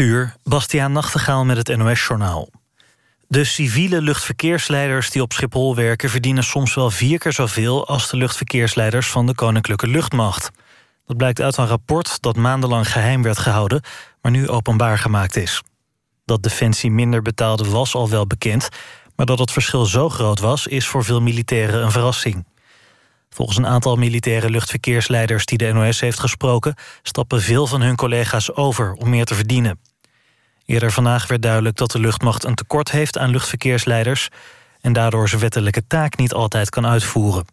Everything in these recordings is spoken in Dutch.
uur, Bastiaan Nachtegaal met het NOS-journaal. De civiele luchtverkeersleiders die op Schiphol werken... verdienen soms wel vier keer zoveel als de luchtverkeersleiders... van de Koninklijke Luchtmacht. Dat blijkt uit een rapport dat maandenlang geheim werd gehouden... maar nu openbaar gemaakt is. Dat Defensie minder betaalde was al wel bekend... maar dat het verschil zo groot was, is voor veel militairen een verrassing. Volgens een aantal militaire luchtverkeersleiders die de NOS heeft gesproken... stappen veel van hun collega's over om meer te verdienen. Eerder vandaag werd duidelijk dat de luchtmacht een tekort heeft aan luchtverkeersleiders... en daardoor zijn wettelijke taak niet altijd kan uitvoeren.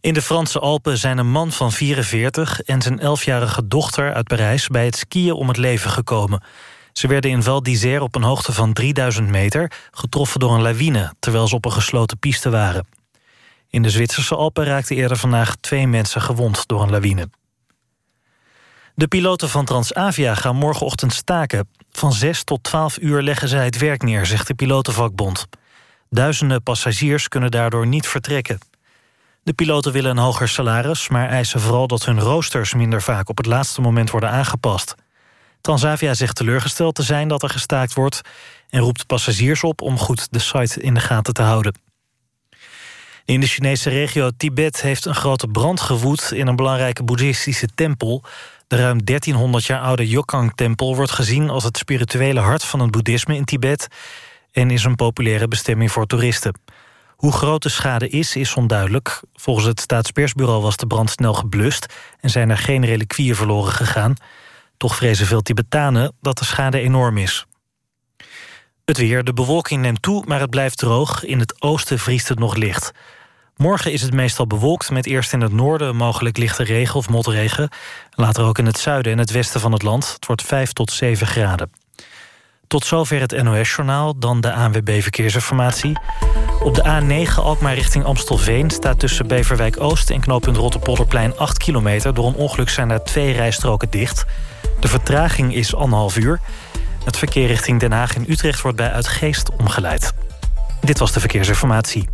In de Franse Alpen zijn een man van 44 en zijn 11-jarige dochter uit Parijs... bij het skiën om het leven gekomen. Ze werden in Val d'Isère op een hoogte van 3000 meter... getroffen door een lawine, terwijl ze op een gesloten piste waren. In de Zwitserse Alpen raakten eerder vandaag twee mensen gewond door een lawine. De piloten van Transavia gaan morgenochtend staken. Van 6 tot 12 uur leggen zij het werk neer, zegt de pilotenvakbond. Duizenden passagiers kunnen daardoor niet vertrekken. De piloten willen een hoger salaris, maar eisen vooral dat hun roosters minder vaak op het laatste moment worden aangepast. Transavia zegt teleurgesteld te zijn dat er gestaakt wordt en roept passagiers op om goed de site in de gaten te houden. In de Chinese regio Tibet heeft een grote brand gewoed... in een belangrijke boeddhistische tempel. De ruim 1300 jaar oude Yokang-tempel wordt gezien... als het spirituele hart van het boeddhisme in Tibet... en is een populaire bestemming voor toeristen. Hoe groot de schade is, is onduidelijk. Volgens het staatspersbureau was de brand snel geblust... en zijn er geen reliquieën verloren gegaan. Toch vrezen veel Tibetanen dat de schade enorm is. Het weer, de bewolking neemt toe, maar het blijft droog. In het oosten vriest het nog licht. Morgen is het meestal bewolkt, met eerst in het noorden mogelijk lichte regen of motregen. Later ook in het zuiden en het westen van het land. Het wordt 5 tot 7 graden. Tot zover het NOS-journaal, dan de ANWB Verkeersinformatie. Op de A9 Alkmaar richting Amstelveen staat tussen Beverwijk Oost... en knooppunt Rotterpolderplein 8 kilometer. Door een ongeluk zijn er twee rijstroken dicht. De vertraging is anderhalf uur. Het verkeer richting Den Haag en Utrecht wordt bij Uitgeest omgeleid. Dit was de verkeersinformatie.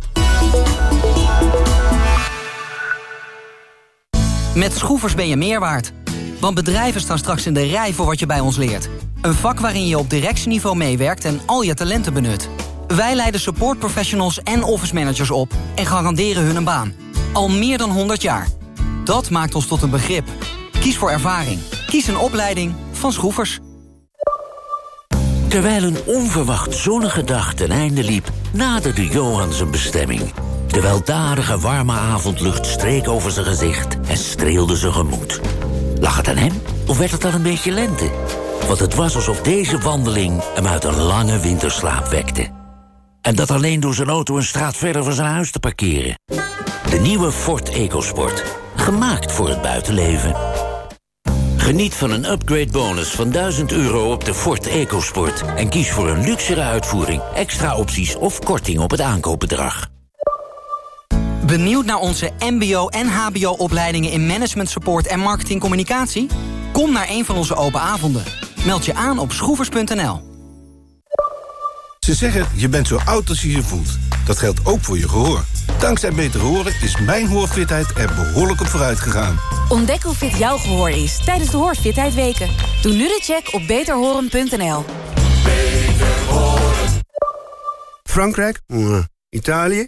Met Schroefers ben je meer waard. Want bedrijven staan straks in de rij voor wat je bij ons leert. Een vak waarin je op directieniveau meewerkt en al je talenten benut. Wij leiden supportprofessionals en office managers op... en garanderen hun een baan. Al meer dan 100 jaar. Dat maakt ons tot een begrip. Kies voor ervaring. Kies een opleiding van Schroefers. Terwijl een onverwacht zonnige dag ten einde liep... naderde Johan zijn bestemming. De weldadige warme avondlucht streek over zijn gezicht en streelde zijn gemoed. Lag het aan hem of werd het al een beetje lente? Want het was alsof deze wandeling hem uit een lange winterslaap wekte. En dat alleen door zijn auto een straat verder van zijn huis te parkeren. De nieuwe Ford EcoSport. Gemaakt voor het buitenleven. Geniet van een upgrade bonus van 1000 euro op de Ford EcoSport. En kies voor een luxere uitvoering, extra opties of korting op het aankoopbedrag. Benieuwd naar onze mbo- en hbo-opleidingen in management support en marketing communicatie? Kom naar een van onze open avonden. Meld je aan op schroevers.nl. Ze zeggen, je bent zo oud als je je voelt. Dat geldt ook voor je gehoor. Dankzij Beter Horen is mijn hoorfitheid er behoorlijk op vooruit gegaan. Ontdek hoe fit jouw gehoor is tijdens de Hoorfitheid Weken. Doe nu de check op beterhoren.nl. Frankrijk? Italië?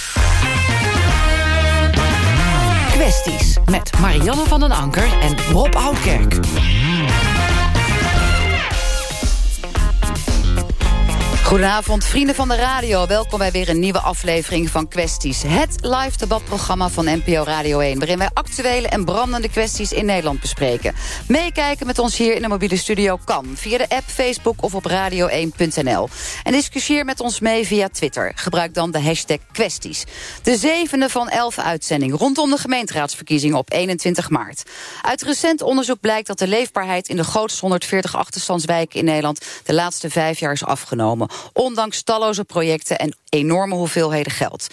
Met Marianne van den Anker en Rob Oudkerk. Goedenavond, vrienden van de radio. Welkom bij weer een nieuwe aflevering van Kwesties. Het live debatprogramma van NPO Radio 1... waarin wij actuele en brandende kwesties in Nederland bespreken. Meekijken met ons hier in de mobiele studio kan... via de app, Facebook of op radio1.nl. En discussieer met ons mee via Twitter. Gebruik dan de hashtag Kwesties. De zevende van elf uitzending rondom de gemeenteraadsverkiezingen op 21 maart. Uit recent onderzoek blijkt dat de leefbaarheid... in de grootste 140 achterstandswijken in Nederland... de laatste vijf jaar is afgenomen ondanks talloze projecten en enorme hoeveelheden geld.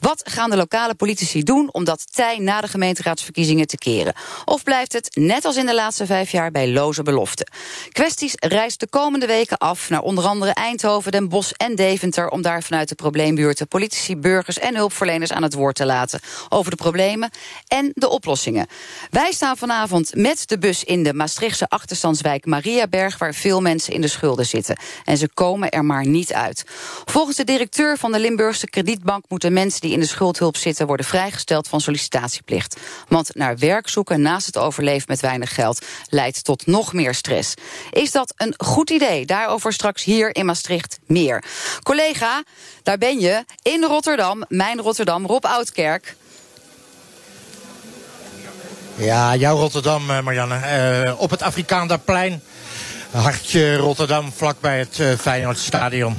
Wat gaan de lokale politici doen om dat tij na de gemeenteraadsverkiezingen te keren? Of blijft het, net als in de laatste vijf jaar, bij loze beloften? Kwesties reist de komende weken af naar onder andere Eindhoven, Den Bosch en Deventer... om daar vanuit de probleembuurten politici, burgers en hulpverleners aan het woord te laten... over de problemen en de oplossingen. Wij staan vanavond met de bus in de Maastrichtse achterstandswijk Mariaberg... waar veel mensen in de schulden zitten. En ze komen er maar niet uit. Volgens de directeur van de Limburgse kredietbank moeten mensen die in de schuldhulp zitten worden vrijgesteld van sollicitatieplicht. Want naar werk zoeken naast het overleven met weinig geld leidt tot nog meer stress. Is dat een goed idee? Daarover straks hier in Maastricht meer. Collega, daar ben je in Rotterdam, mijn Rotterdam, Rob Oudkerk. Ja, jouw Rotterdam, eh, Marianne. Uh, op het Afrikaanderplein. Hartje Rotterdam, vlakbij het uh, Feyenoordstadion.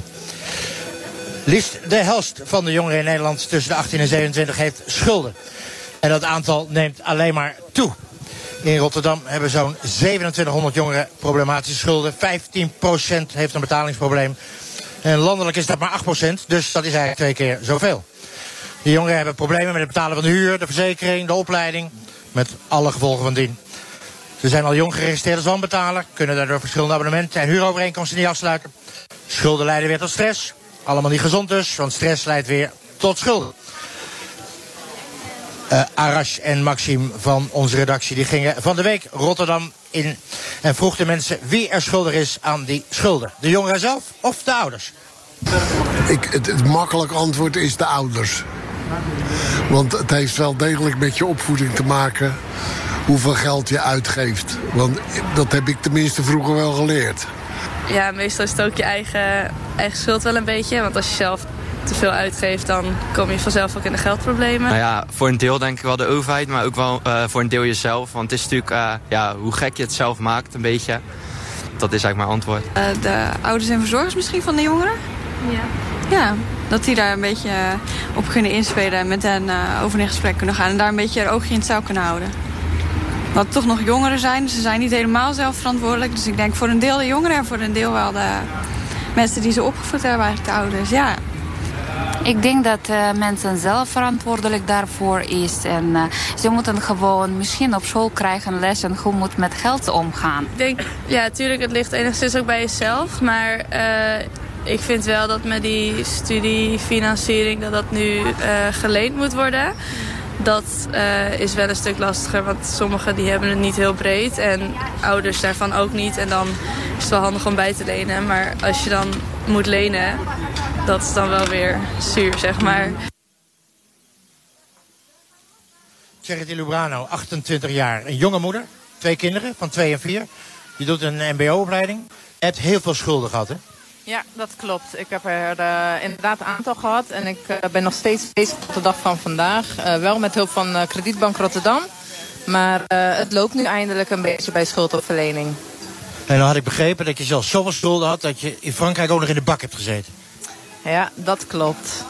Liefst de helft van de jongeren in Nederland tussen de 18 en 27 heeft schulden. En dat aantal neemt alleen maar toe. In Rotterdam hebben zo'n 2700 jongeren problematische schulden. 15% heeft een betalingsprobleem. En landelijk is dat maar 8%, dus dat is eigenlijk twee keer zoveel. De jongeren hebben problemen met het betalen van de huur, de verzekering, de opleiding. Met alle gevolgen van dien. Ze zijn al jong geregistreerd als wanbetaler, kunnen daardoor verschillende abonnementen en huurovereenkomsten niet afsluiten. Schulden leiden weer tot stress. Allemaal niet gezond dus, want stress leidt weer tot schulden. Uh, Arash en Maxime van onze redactie die gingen van de week Rotterdam in en vroegen mensen wie er schuldig is aan die schulden. De jongeren zelf of de ouders? Ik, het, het antwoord is de ouders. Want het heeft wel degelijk met je opvoeding te maken hoeveel geld je uitgeeft. Want dat heb ik tenminste vroeger wel geleerd. Ja, meestal is het ook je eigen, eigen schuld wel een beetje. Want als je zelf te veel uitgeeft, dan kom je vanzelf ook in de geldproblemen. Nou ja, voor een deel denk ik wel de overheid, maar ook wel uh, voor een deel jezelf. Want het is natuurlijk uh, ja, hoe gek je het zelf maakt, een beetje. Dat is eigenlijk mijn antwoord. Uh, de ouders en verzorgers misschien van de jongeren? Ja. Ja, dat die daar een beetje op kunnen inspelen en met hen over in gesprek kunnen gaan. En daar een beetje een oogje in het touw kunnen houden. Dat toch nog jongeren zijn, ze zijn niet helemaal zelf verantwoordelijk. Dus ik denk voor een deel de jongeren en voor een deel wel de mensen die ze opgevoed hebben, eigenlijk de ouders. Ja, ik denk dat uh, mensen zelf verantwoordelijk daarvoor is. En uh, ze moeten gewoon misschien op school krijgen lessen hoe moet met geld omgaan. Ik denk, ja, natuurlijk, het ligt enigszins ook bij jezelf. Maar uh, ik vind wel dat met die studiefinanciering dat dat nu geleend moet worden. Dat uh, is wel een stuk lastiger, want sommigen die hebben het niet heel breed. En ouders daarvan ook niet. En dan is het wel handig om bij te lenen. Maar als je dan moet lenen, dat is dan wel weer zuur, zeg maar. Charity Lubrano, 28 jaar. Een jonge moeder, twee kinderen van 2 en 4. Die doet een mbo-opleiding. Hebt heel veel schulden gehad, hè? Ja, dat klopt. Ik heb er uh, inderdaad een aantal gehad. En ik uh, ben nog steeds bezig op de dag van vandaag. Uh, wel met hulp van Kredietbank Rotterdam. Maar het loopt nu eindelijk een beetje bij schuldopverlening. En dan had ik begrepen dat je zelfs zoveel schulden had... dat je in Frankrijk ook nog in de bak hebt gezeten. Ja, dat klopt.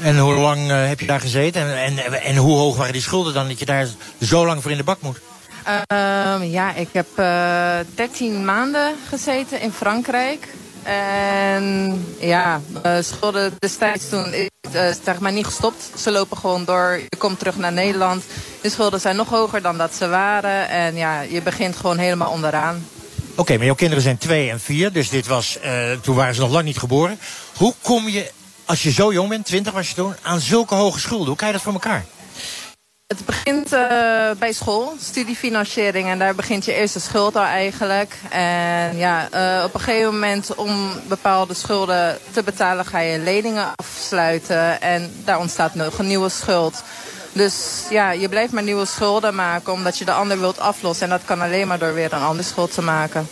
En hoe lang heb je daar gezeten? En, en, en hoe hoog waren die schulden dan dat je daar zo lang voor in de bak moet? Ehm, ja, ik heb 13 maanden gezeten in Frankrijk. En ja, schulden destijds toen uh, zeg maar niet gestopt. Ze lopen gewoon door. Je komt terug naar Nederland. De schulden zijn nog hoger dan dat ze waren. En ja, je begint gewoon helemaal onderaan. Oké, maar jouw kinderen zijn twee en vier. Dus dit was, uh, toen waren ze nog lang niet geboren. Hoe kom je, als je zo jong bent, 20 was je toen, aan zulke hoge schulden? Hoe krijg je dat voor elkaar? Het begint uh, bij school, studiefinanciering. En daar begint je eerste schuld al eigenlijk. En ja, uh, op een gegeven moment om bepaalde schulden te betalen... ga je leningen afsluiten. En daar ontstaat nog een nieuwe schuld. Dus ja, je blijft maar nieuwe schulden maken... omdat je de ander wilt aflossen. En dat kan alleen maar door weer een andere schuld te maken.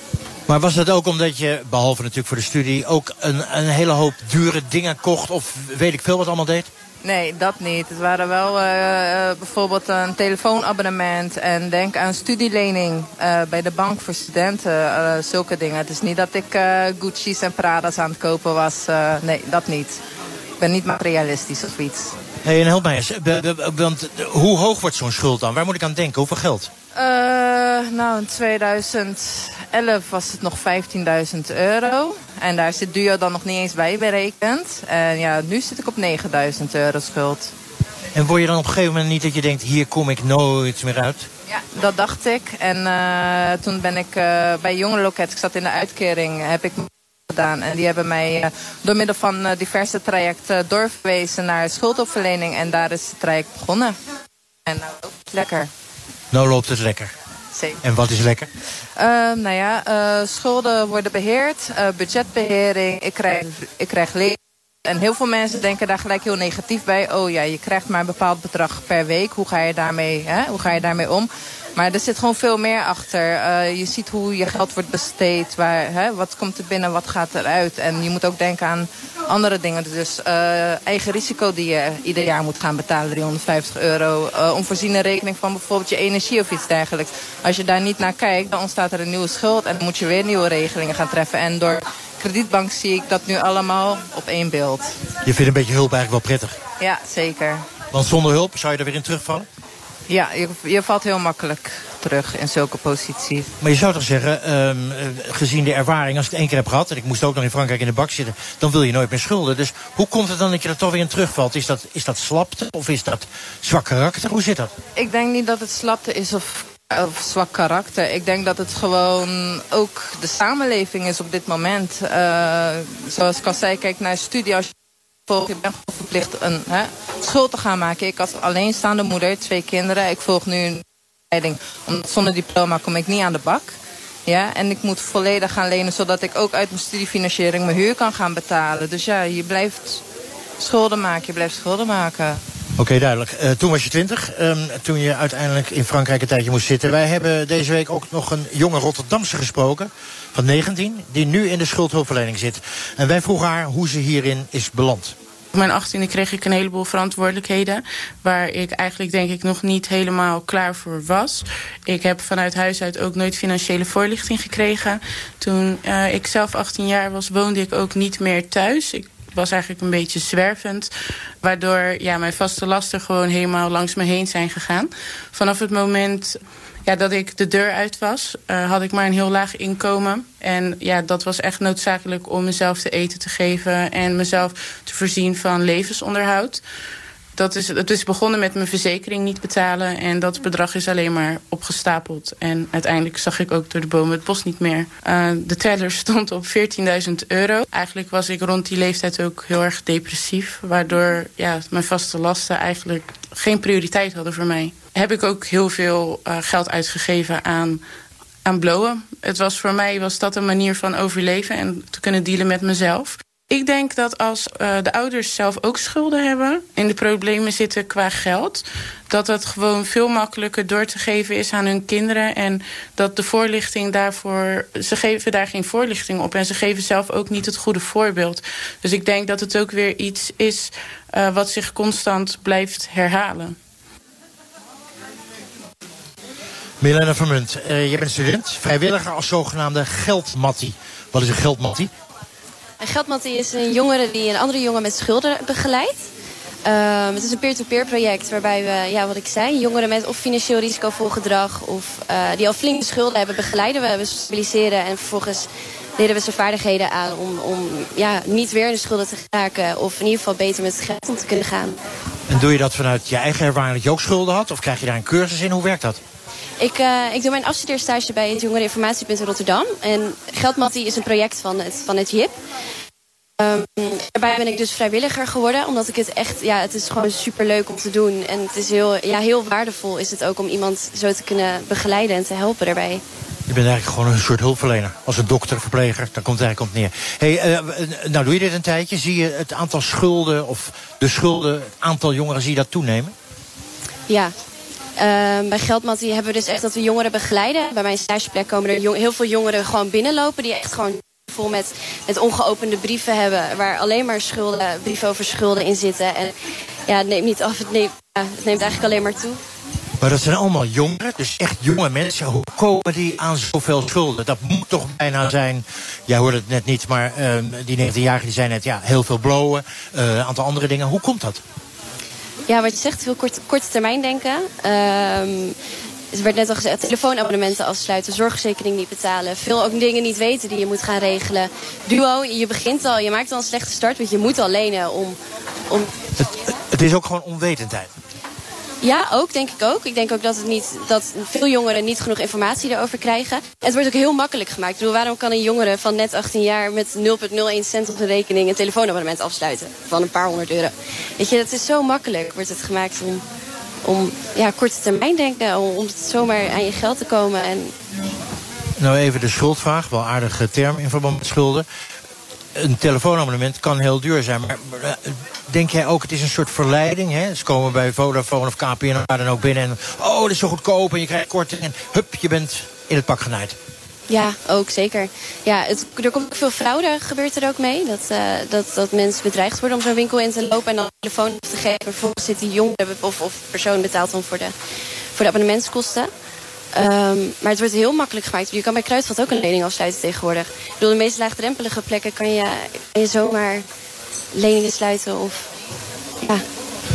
Maar was dat ook omdat je, behalve natuurlijk voor de studie... ook een, een hele hoop dure dingen kocht of weet ik veel wat allemaal deed? Nee, dat niet. Het waren wel uh, bijvoorbeeld een telefoonabonnement en denk aan studielening uh, bij de bank voor studenten. zulke dingen. Het is niet dat ik Gucci's en Prada's aan het kopen was. nee, dat niet. Ik ben niet materialistisch of iets. Hey, en help mij eens. Want hoe hoog wordt zo'n schuld dan? Waar moet ik aan denken? Hoeveel geld? Nou, in 2011 was het nog 15.000 euro. En daar zit duo dan nog niet eens bij berekend. En ja, nu zit ik op 9000 euro schuld. En word je dan op een gegeven moment niet dat je denkt... hier kom ik nooit meer uit? Ja, dat dacht ik. En uh, toen ben ik uh, bij Jongerenloket, ik zat in de uitkering, heb ik gedaan. En die hebben mij uh, door middel van diverse trajecten doorverwezen naar schuldopverlening. En daar is het traject begonnen. En nou het lekker. Nou loopt het lekker. Zeker. En wat is lekker? Uh, nou ja, uh, schulden worden beheerd, uh, budgetbehering, ik krijg, ik krijg lening. En heel veel mensen denken daar gelijk heel negatief bij. Oh ja, je krijgt maar een bepaald bedrag per week. Hoe ga je daarmee, hè? Hoe ga je daarmee om? Maar er zit gewoon veel meer achter. Uh, je ziet hoe je geld wordt besteed. Waar, hè, wat komt er binnen, wat gaat eruit. En je moet ook denken aan andere dingen. Dus uh, eigen risico die je ieder jaar moet gaan betalen. 350 euro. Uh, onvoorziene rekening van bijvoorbeeld je energie of iets dergelijks. Als je daar niet naar kijkt, dan ontstaat er een nieuwe schuld. En dan moet je weer nieuwe regelingen gaan treffen. En door kredietbank zie ik dat nu allemaal op één beeld. Je vindt een beetje hulp eigenlijk wel prettig? Ja, zeker. Want zonder hulp zou je er weer in terugvallen? Ja, je, je valt heel makkelijk terug in zulke posities. Maar je zou toch zeggen, um, gezien de ervaring, als ik het één keer heb gehad... en ik moest ook nog in Frankrijk in de bak zitten... dan wil je nooit meer schulden. Dus hoe komt het dan dat je er toch weer in terugvalt? Is dat, is dat slapte of is dat zwak karakter? Hoe zit dat? Ik denk niet dat het slapte is of of zwak karakter. Ik denk dat het gewoon ook de samenleving is op dit moment. Uh, zoals ik al zei, kijk naar studie. Als je je bent verplicht een hè, schuld te gaan maken. Ik als alleenstaande moeder, twee kinderen. Ik volg nu een leiding. Omdat zonder diploma kom ik niet aan de bak. Ja, en ik moet volledig gaan lenen zodat ik ook uit mijn studiefinanciering mijn huur kan gaan betalen. Dus ja, je blijft schulden maken, je blijft schulden maken. Oké, duidelijk. Uh, toen was je twintig, um, toen je uiteindelijk in Frankrijk een tijdje moest zitten. Wij hebben deze week ook nog een jonge Rotterdamse gesproken, van 19, die nu in de schuldhulpverlening zit. En wij vroegen haar hoe ze hierin is beland. Op mijn achttiende kreeg ik een heleboel verantwoordelijkheden... waar ik eigenlijk denk ik nog niet helemaal klaar voor was. Ik heb vanuit huis uit ook nooit financiële voorlichting gekregen. Toen uh, ik zelf 18 jaar was, woonde ik ook niet meer thuis. Was eigenlijk een beetje zwervend. Waardoor ja, mijn vaste lasten gewoon helemaal langs me heen zijn gegaan. Vanaf het moment ja, dat ik de deur uit was, uh, had ik maar een heel laag inkomen. En ja, dat was echt noodzakelijk om mezelf te eten te geven... en mezelf te voorzien van levensonderhoud dat is, het is begonnen met mijn verzekering niet betalen. En dat bedrag is alleen maar opgestapeld. En uiteindelijk zag ik ook door de bomen het bos niet meer. Uh, de teller stond op 14.000 euro. Eigenlijk was ik rond die leeftijd ook heel erg depressief. Waardoor ja, mijn vaste lasten eigenlijk geen prioriteit hadden voor mij. Heb ik ook heel veel uh, geld uitgegeven aan, aan blowen. Het was voor mij was dat een manier van overleven en te kunnen dealen met mezelf. Ik denk dat als uh, de ouders zelf ook schulden hebben... in de problemen zitten qua geld... dat het gewoon veel makkelijker door te geven is aan hun kinderen... en dat de voorlichting daarvoor... ze geven daar geen voorlichting op... en ze geven zelf ook niet het goede voorbeeld. Dus ik denk dat het ook weer iets is... Uh, wat zich constant blijft herhalen. Milena Vermunt, uh, je bent student, vrijwilliger als zogenaamde geldmattie. Wat is een geldmattie? Geldmattie is een jongere die een andere jongen met schulden begeleidt. Um, het is een peer-to-peer project waarbij we, ja, wat ik zei, jongeren met of financieel risicovol gedrag of uh, die al flinke schulden hebben begeleiden. We, we stabiliseren en vervolgens leren we ze vaardigheden aan om, om ja, niet weer in de schulden te raken of in ieder geval beter met het geld om te kunnen gaan. En doe je dat vanuit je eigen ervaring dat je ook schulden had of krijg je daar een cursus in? Hoe werkt dat? Ik, uh, ik doe mijn afstudeerstage bij het Jongereninformatiepunt in Rotterdam. En Geldmattie is een project van het, van het JIP. Um, daarbij ben ik dus vrijwilliger geworden, omdat ik het echt, ja, het is gewoon super leuk om te doen. En het is heel, ja, heel waardevol is het ook om iemand zo te kunnen begeleiden en te helpen daarbij. Je bent eigenlijk gewoon een soort hulpverlener. Als een dokter, verpleger, daar komt het eigenlijk op neer. Hey, uh, nou doe je dit een tijdje. Zie je het aantal schulden of de schulden, het aantal jongeren, zie je dat toenemen? Ja, Ehm, bij Geldmattie hebben we dus echt dat we jongeren begeleiden. Bij mijn stageplek komen er heel veel jongeren gewoon binnenlopen... die echt gewoon vol met, met ongeopende brieven hebben... waar alleen maar schulden, brieven over schulden in zitten. En ja, het neemt niet af, het neemt, ja, het neemt eigenlijk alleen maar toe. Maar dat zijn allemaal jongeren, dus echt jonge mensen. Hoe komen die aan zoveel schulden? Dat moet toch bijna zijn... Jij hoorde het net niet, maar ehm, die 19-jarigen die zijn net... ja, heel veel blowen, eh, een aantal andere dingen. Hoe komt dat? Ja, wat je zegt, veel kort, korte termijn denken. Ehm, er werd net al gezegd, telefoonabonnementen afsluiten, zorgverzekering niet betalen. Veel ook dingen niet weten die je moet gaan regelen. Duo, je begint al, je maakt al een slechte start, want je moet al lenen om... om Het is ook gewoon onwetendheid. Ja, ook, denk ik ook. Ik denk ook dat, het niet, dat veel jongeren niet genoeg informatie daarover krijgen. Het wordt ook heel makkelijk gemaakt. Ik bedoel, waarom kan een jongere van net 18 jaar met 0,01 cent op de rekening een telefoonabonnement afsluiten? Van een paar honderd euro. Weet je, het is zo makkelijk, wordt het gemaakt om, om ja, korte termijn denken. Om, om zomaar aan je geld te komen. En Nou even de schuldvraag, wel aardige term in verband met schulden. Een telefoonabonnement kan heel duur zijn, maar eh, denk jij ook het is een soort verleiding? Hè? Ze komen bij Vodafone of KPN dan ook binnen en oh, dat is zo goedkoop en je krijgt korting en hup, je bent in het pak genaaid. ja, ook zeker. Ja, er komt ook veel fraude, gebeurt er ook mee. Dat, eh, dat, dat mensen bedreigd worden om zo'n winkel in te lopen... en dan de telefoon te geven. Vervolgens zit die jongere of, of persoon betaalt dan voor de, voor de abonnementskosten. Ehm, maar het wordt heel makkelijk gemaakt. Je kan bij Kruidvat ook een lening afsluiten tegenwoordig. Ik bedoel, de meest laagdrempelige plekken kan je, kan je zomaar leningen sluiten. Of, ja.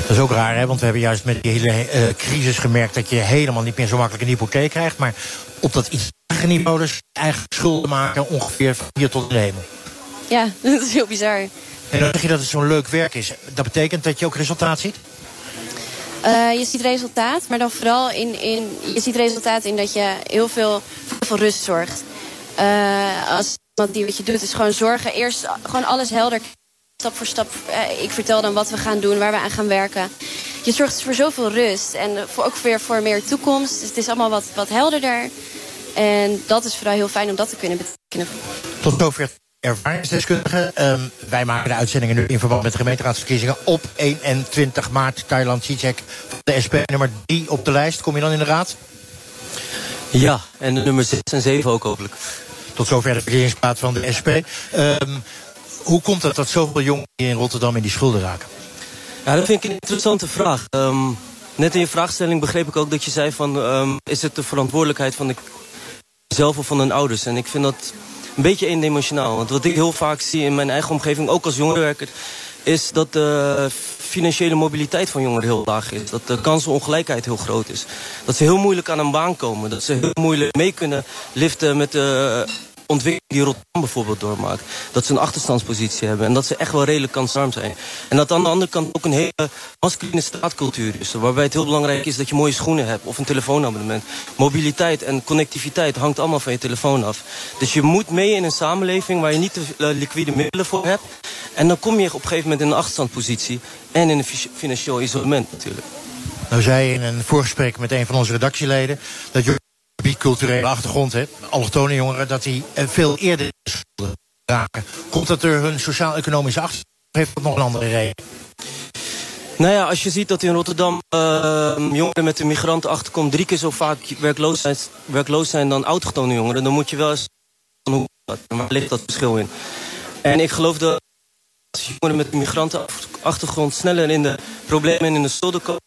Dat is ook raar, hè? want we hebben juist met die hele eh, crisis gemerkt... dat je helemaal niet meer zo makkelijk een hypotheek krijgt. Maar op dat iets lager niveau dus eigen schulden maken ongeveer van hier tot de hemel. ja, dat is heel bizar. En dan zeg je dat het zo'n leuk werk is. Dat betekent dat je ook resultaat ziet? Eh, je ziet resultaat, maar dan vooral in, in... Je ziet resultaat in dat je heel veel, voor rust zorgt. Eh, als iemand die wat je doet, is gewoon zorgen. Eerst gewoon alles helder, stap voor stap. Eh, ik vertel dan wat we gaan doen, waar we aan gaan werken. Je zorgt voor zoveel rust. En voor, ook weer voor meer toekomst. Het is allemaal wat, wat helderder. En dat is vooral heel fijn om dat te kunnen betekenen. Tot zover ervaringsdeskundige. Ehm, wij maken de uitzendingen nu in verband met de gemeenteraadsverkiezingen op 21 maart. Thailand Zizek van de SP nummer 3 op de lijst. Kom je dan in de raad? Ja, en de nummer 6 en 7 ook hopelijk. Tot zover de verkiezingsplaat van de SP. Ehm, hoe komt het dat zoveel jongeren in Rotterdam in die schulden raken? Ja, dat vind ik een interessante vraag. Ehm, net in je vraagstelling begreep ik ook dat je zei van... is het de verantwoordelijkheid van de zelf of van hun ouders? En ik vind dat een beetje eendimensionaal. Want wat ik heel vaak zie in mijn eigen omgeving, ook als jongerenwerker... is dat de financiële mobiliteit van jongeren heel laag is. Dat de kansenongelijkheid heel groot is. Dat ze heel moeilijk aan een baan komen. Dat ze heel moeilijk mee kunnen liften met de ontwikkeling die Rotterdam bijvoorbeeld doormaakt. Dat ze een achterstandspositie hebben en dat ze echt wel redelijk kansarm zijn. En dat aan de andere kant ook een hele masculine straatcultuur is. Waarbij het heel belangrijk is dat je mooie schoenen hebt of een telefoonabonnement. Mobiliteit en connectiviteit hangt allemaal van je telefoon af. Dus je moet mee in een samenleving waar je niet de eh, liquide middelen voor hebt. En dan kom je op een gegeven moment in een achterstandspositie en in een fi- financieel isolement natuurlijk. Nou zei in een voorgesprek met een van onze redactieleden... dat biculturele achtergrond hebt, allochtone jongeren... dat die eh, veel eerder raken. Komt dat door hun sociaal-economische achtergrond? Of heeft dat nog een andere reden? Nou ja, als je ziet dat in Rotterdam eh, jongeren met een migrantenachterkomst drie keer zo vaak werkloos zijn, werkloos zijn dan autochtone jongeren, dan moet je wel eens hoe ligt dat verschil in? En ik geloof dat jongeren met een migrantenachtergrond sneller in de problemen en in de schulden komen,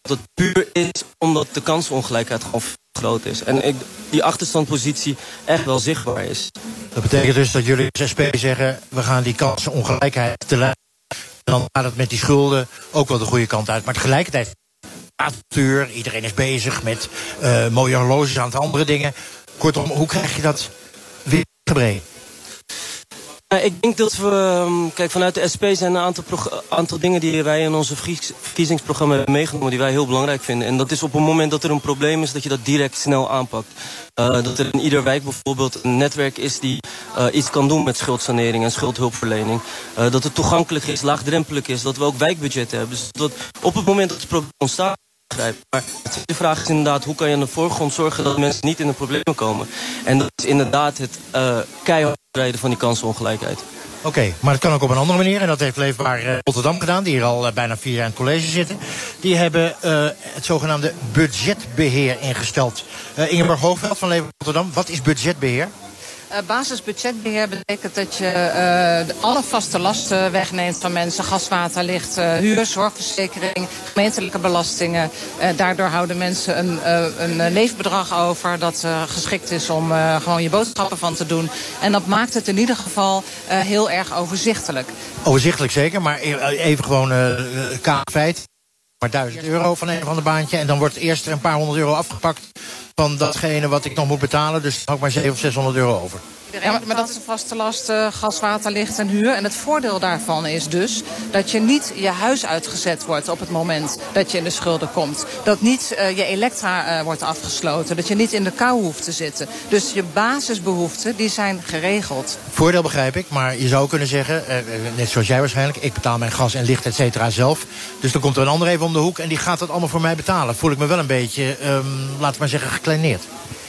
dat het puur is omdat de kansenongelijkheid gewoon groot is. En ik, die achterstandpositie echt wel zichtbaar is. Dat betekent dus dat jullie als SP zeggen... we gaan die kansenongelijkheid te lijf. Dan gaat het met die schulden ook wel de goede kant uit. Maar tegelijkertijd, avontuur, iedereen is bezig met eh, mooie horloges, een aantal andere dingen. Kortom, hoe krijg je dat weer gebreken? Ja, ik denk dat we, ehm, kijk, vanuit de SP zijn een aantal, aantal dingen die wij in onze verkiezingsprogramma hebben meegenomen, die wij heel belangrijk vinden. En dat is op het moment dat er een probleem is, dat je dat direct snel aanpakt. Eh, dat er in ieder wijk bijvoorbeeld een netwerk is die eh, iets kan doen met schuldsanering en schuldhulpverlening. Eh, dat het toegankelijk is, laagdrempelig is, dat we ook wijkbudgetten hebben. Dus dat op het moment dat het probleem ontstaat. Maar de vraag is inderdaad, hoe kan je aan de voorgrond zorgen dat mensen niet in de problemen komen? En dat is inderdaad het eh keihard strijden van die kansenongelijkheid. Oké, maar het kan ook op een andere manier. En dat heeft Leefbaar eh, Rotterdam gedaan, die hier al eh, bijna vier jaar in het college zitten. Die hebben uh, het zogenaamde budgetbeheer ingesteld. Ingeborg Hoogveld van Leefbaar Rotterdam, wat is budgetbeheer? Uh, basisbudgetbeheer betekent dat je uh, alle vaste lasten wegneemt van mensen. Gas, water, licht, uh, huur, zorgverzekering, gemeentelijke belastingen. daardoor houden mensen een, een leefbedrag over dat geschikt is om gewoon je boodschappen van te doen. En dat maakt het in ieder geval heel erg overzichtelijk. Overzichtelijk zeker, maar even gewoon uh, feit maar 1000 euro van een of ander baantje. En dan wordt eerst een paar honderd euro afgepakt van datgene wat ik nog moet betalen. Dus dan ook maar 700 of 600 euro over. Ja, maar, dat is een vaste last, uh, gas, water, licht en huur. En het voordeel daarvan is dus dat je niet je huis uitgezet wordt op het moment dat je in de schulden komt. Dat niet uh, je elektra uh, wordt afgesloten. Dat je niet in de kou hoeft te zitten. Dus je basisbehoeften die zijn geregeld. Voordeel begrijp ik, maar je zou kunnen zeggen, net zoals jij waarschijnlijk, ik betaal mijn gas en licht et cetera zelf. Dus dan komt er een ander even om de hoek en die gaat dat allemaal voor mij betalen. Voel ik me wel een beetje, um, laten we maar zeggen, gekleineerd.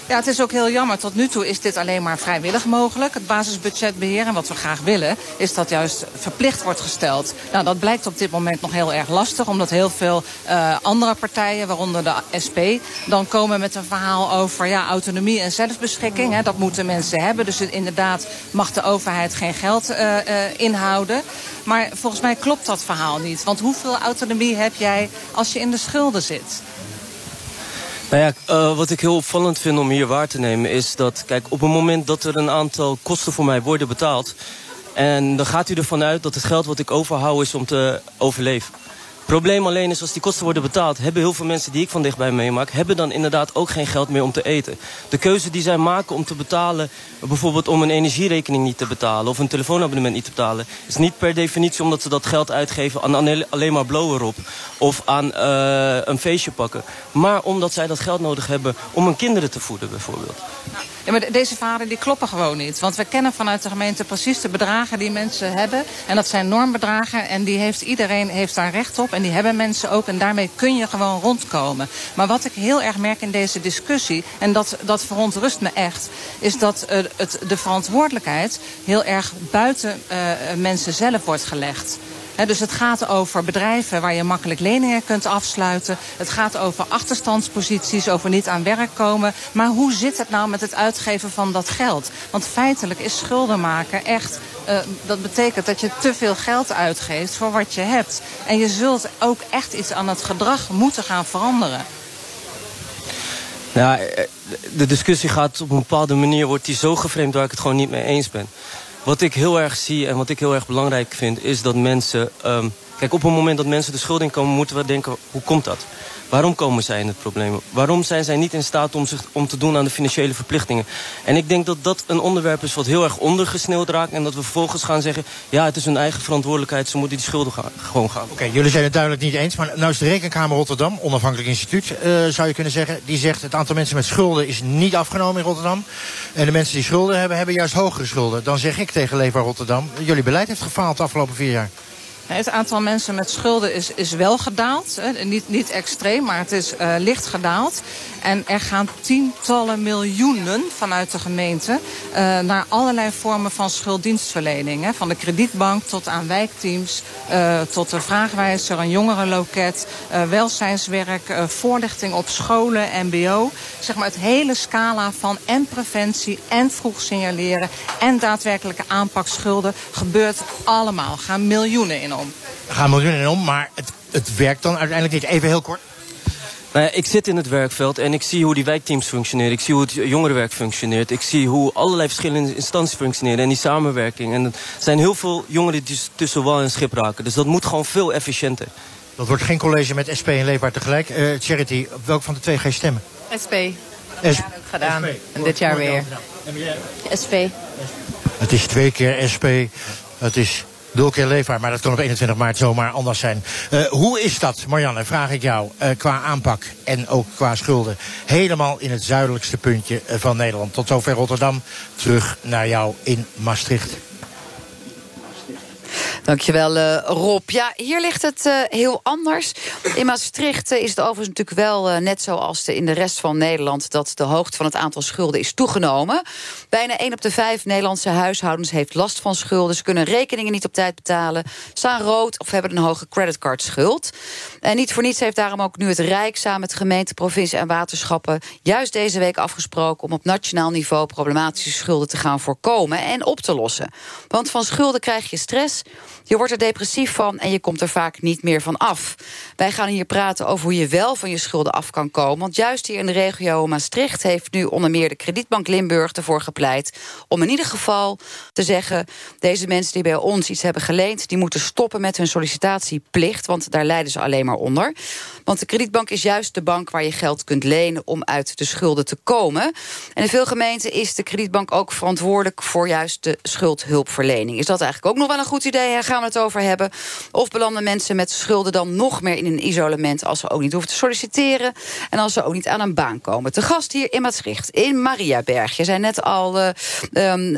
Ja, het is ook heel jammer. Tot nu toe is dit alleen maar vrijwillig mogelijk, het basisbudgetbeheer. En wat we graag willen, is dat juist verplicht wordt gesteld. Nou, dat blijkt op dit moment nog heel erg lastig, omdat heel veel uh, andere partijen, waaronder de SP, dan komen met een verhaal over ja, autonomie en zelfbeschikking. Hè, dat moeten mensen hebben. Dus inderdaad mag de overheid geen geld uh, uh, inhouden. Maar volgens mij klopt dat verhaal niet. Want hoeveel autonomie heb jij als je in de schulden zit? Nou ja, uh, wat ik heel opvallend vind om hier waar te nemen is dat, kijk, op het moment dat er een aantal kosten voor mij worden betaald, en dan gaat u ervan uit dat het geld wat ik overhoud is om te overleven probleem alleen is als die kosten worden betaald... hebben heel veel mensen die ik van dichtbij meemaak... hebben dan inderdaad ook geen geld meer om te eten. De keuze die zij maken om te betalen... bijvoorbeeld om een energierekening niet te betalen... of een telefoonabonnement niet te betalen... is niet per definitie omdat ze dat geld uitgeven aan alleen maar blower op... of aan uh, een feestje pakken. Maar omdat zij dat geld nodig hebben om hun kinderen te voeden bijvoorbeeld. Ja, maar deze verhalen die kloppen gewoon niet. Want we kennen vanuit de gemeente precies de bedragen die mensen hebben. En dat zijn normbedragen en die heeft, iedereen heeft daar recht op. En die hebben mensen ook. En daarmee kun je gewoon rondkomen. Maar wat ik heel erg merk in deze discussie... en dat, dat verontrust me echt... is dat uh, het, de verantwoordelijkheid heel erg buiten uh, mensen zelf wordt gelegd dus het gaat over bedrijven waar je makkelijk leningen kunt afsluiten. Het gaat over achterstandsposities, over niet aan werk komen. Maar hoe zit het nou met het uitgeven van dat geld? Want feitelijk is schulden maken echt... Uh, dat betekent dat je te veel geld uitgeeft voor wat je hebt. En je zult ook echt iets aan het gedrag moeten gaan veranderen. Nou, de discussie gaat op een bepaalde manier... wordt die zo geframed waar ik het gewoon niet mee eens ben. Wat ik heel erg zie en wat ik heel erg belangrijk vind... is dat mensen... Um, kijk, op het moment dat mensen de schuld inkomen... moeten we denken, hoe komt dat? Waarom komen zij in het probleem? Waarom zijn zij niet in staat om, zich, om te doen aan de financiële verplichtingen? En ik denk dat dat een onderwerp is wat heel erg ondergesneeuwd raakt... en dat we vervolgens gaan zeggen... ja, het is hun eigen verantwoordelijkheid, ze moeten die schulden gewoon gaan. Oké, jullie zijn het duidelijk niet eens. Maar nou is de Rekenkamer Rotterdam, onafhankelijk instituut... Uh, zou je kunnen zeggen, die zegt... het aantal mensen met schulden is niet afgenomen in Rotterdam. En de mensen die schulden hebben, hebben juist hogere schulden. Dan zeg ik tegen Leefbaar Rotterdam... jullie beleid heeft gefaald de afgelopen vier jaar. Het aantal mensen met schulden is, is wel gedaald. Niet, niet extreem, maar het is uh, licht gedaald. En er gaan tientallen miljoenen vanuit de gemeente... Uh, naar allerlei vormen van schulddienstverlening. Hè. Van de kredietbank tot aan wijkteams... Uh, tot de vraagwijzer, een jongerenloket... welzijnswerk, voorlichting op scholen, mbo. Zeg maar het hele scala van en preventie en vroeg signaleren... en daadwerkelijke aanpak schulden gebeurt allemaal. gaan miljoenen in om. Er gaan miljoenen om, maar het, het werkt dan uiteindelijk niet. Even heel kort. Nou ja, ik zit in het werkveld en ik zie hoe die wijkteams functioneren. Ik zie hoe het jongerenwerk functioneert. Ik zie hoe allerlei verschillende instanties functioneren en die samenwerking. En er zijn heel veel jongeren die tussen wal en schip raken. Dus dat moet gewoon veel efficiënter. Dat wordt geen college met SP en Leefbaar tegelijk. Uh, Charity, op welk van de twee ga je stemmen? SP. Ook gedaan. SP. En dit jaar weer. SP. Het is twee keer SP. Het is Nul keer leefbaar, maar dat kan op 21 maart zomaar anders zijn. Uh, hoe is dat, Marianne, vraag ik jou, uh, qua aanpak en ook qua schulden? Helemaal in het zuidelijkste puntje eh, van Nederland. Tot zover Rotterdam. Terug naar jou in Maastricht. Dankjewel, uh, Rob. Ja, hier ligt het uh, heel anders. In Maastricht uh, is het overigens natuurlijk wel net zoals in de rest van Nederland... dat de hoogte van het aantal schulden is toegenomen. Bijna 1 op de 5 Nederlandse huishoudens heeft last van schulden. Ze kunnen rekeningen niet op tijd betalen, staan rood... of hebben een hoge creditcardschuld. En niet voor niets heeft daarom ook nu het Rijk... samen met gemeente, provincie en waterschappen... juist deze week afgesproken om op nationaal niveau... problematische schulden te gaan voorkomen en op te lossen. Want van schulden krijg je stress... Je wordt er depressief van en je komt er vaak niet meer van af. Wij gaan hier praten over hoe je wel van je schulden af kan komen. Want juist hier in de regio Maastricht heeft nu onder meer de Kredietbank Limburg ervoor gepleit... om in ieder geval te zeggen... deze mensen die bij ons iets hebben geleend... die moeten stoppen met hun sollicitatieplicht, want daar lijden ze alleen maar onder. Want de kredietbank is juist de bank waar je geld kunt lenen... om uit de schulden te komen. En in veel gemeenten is de kredietbank ook verantwoordelijk... voor juist de schuldhulpverlening. Is dat eigenlijk ook nog wel een goed idee? Gaan we het over hebben? Of belanden mensen met schulden dan nog meer in een isolement... als ze ook niet hoeven te solliciteren... en als ze ook niet aan een baan komen? Te gast hier in Maastricht, in Mariaberg. Je zei net al, uh, um,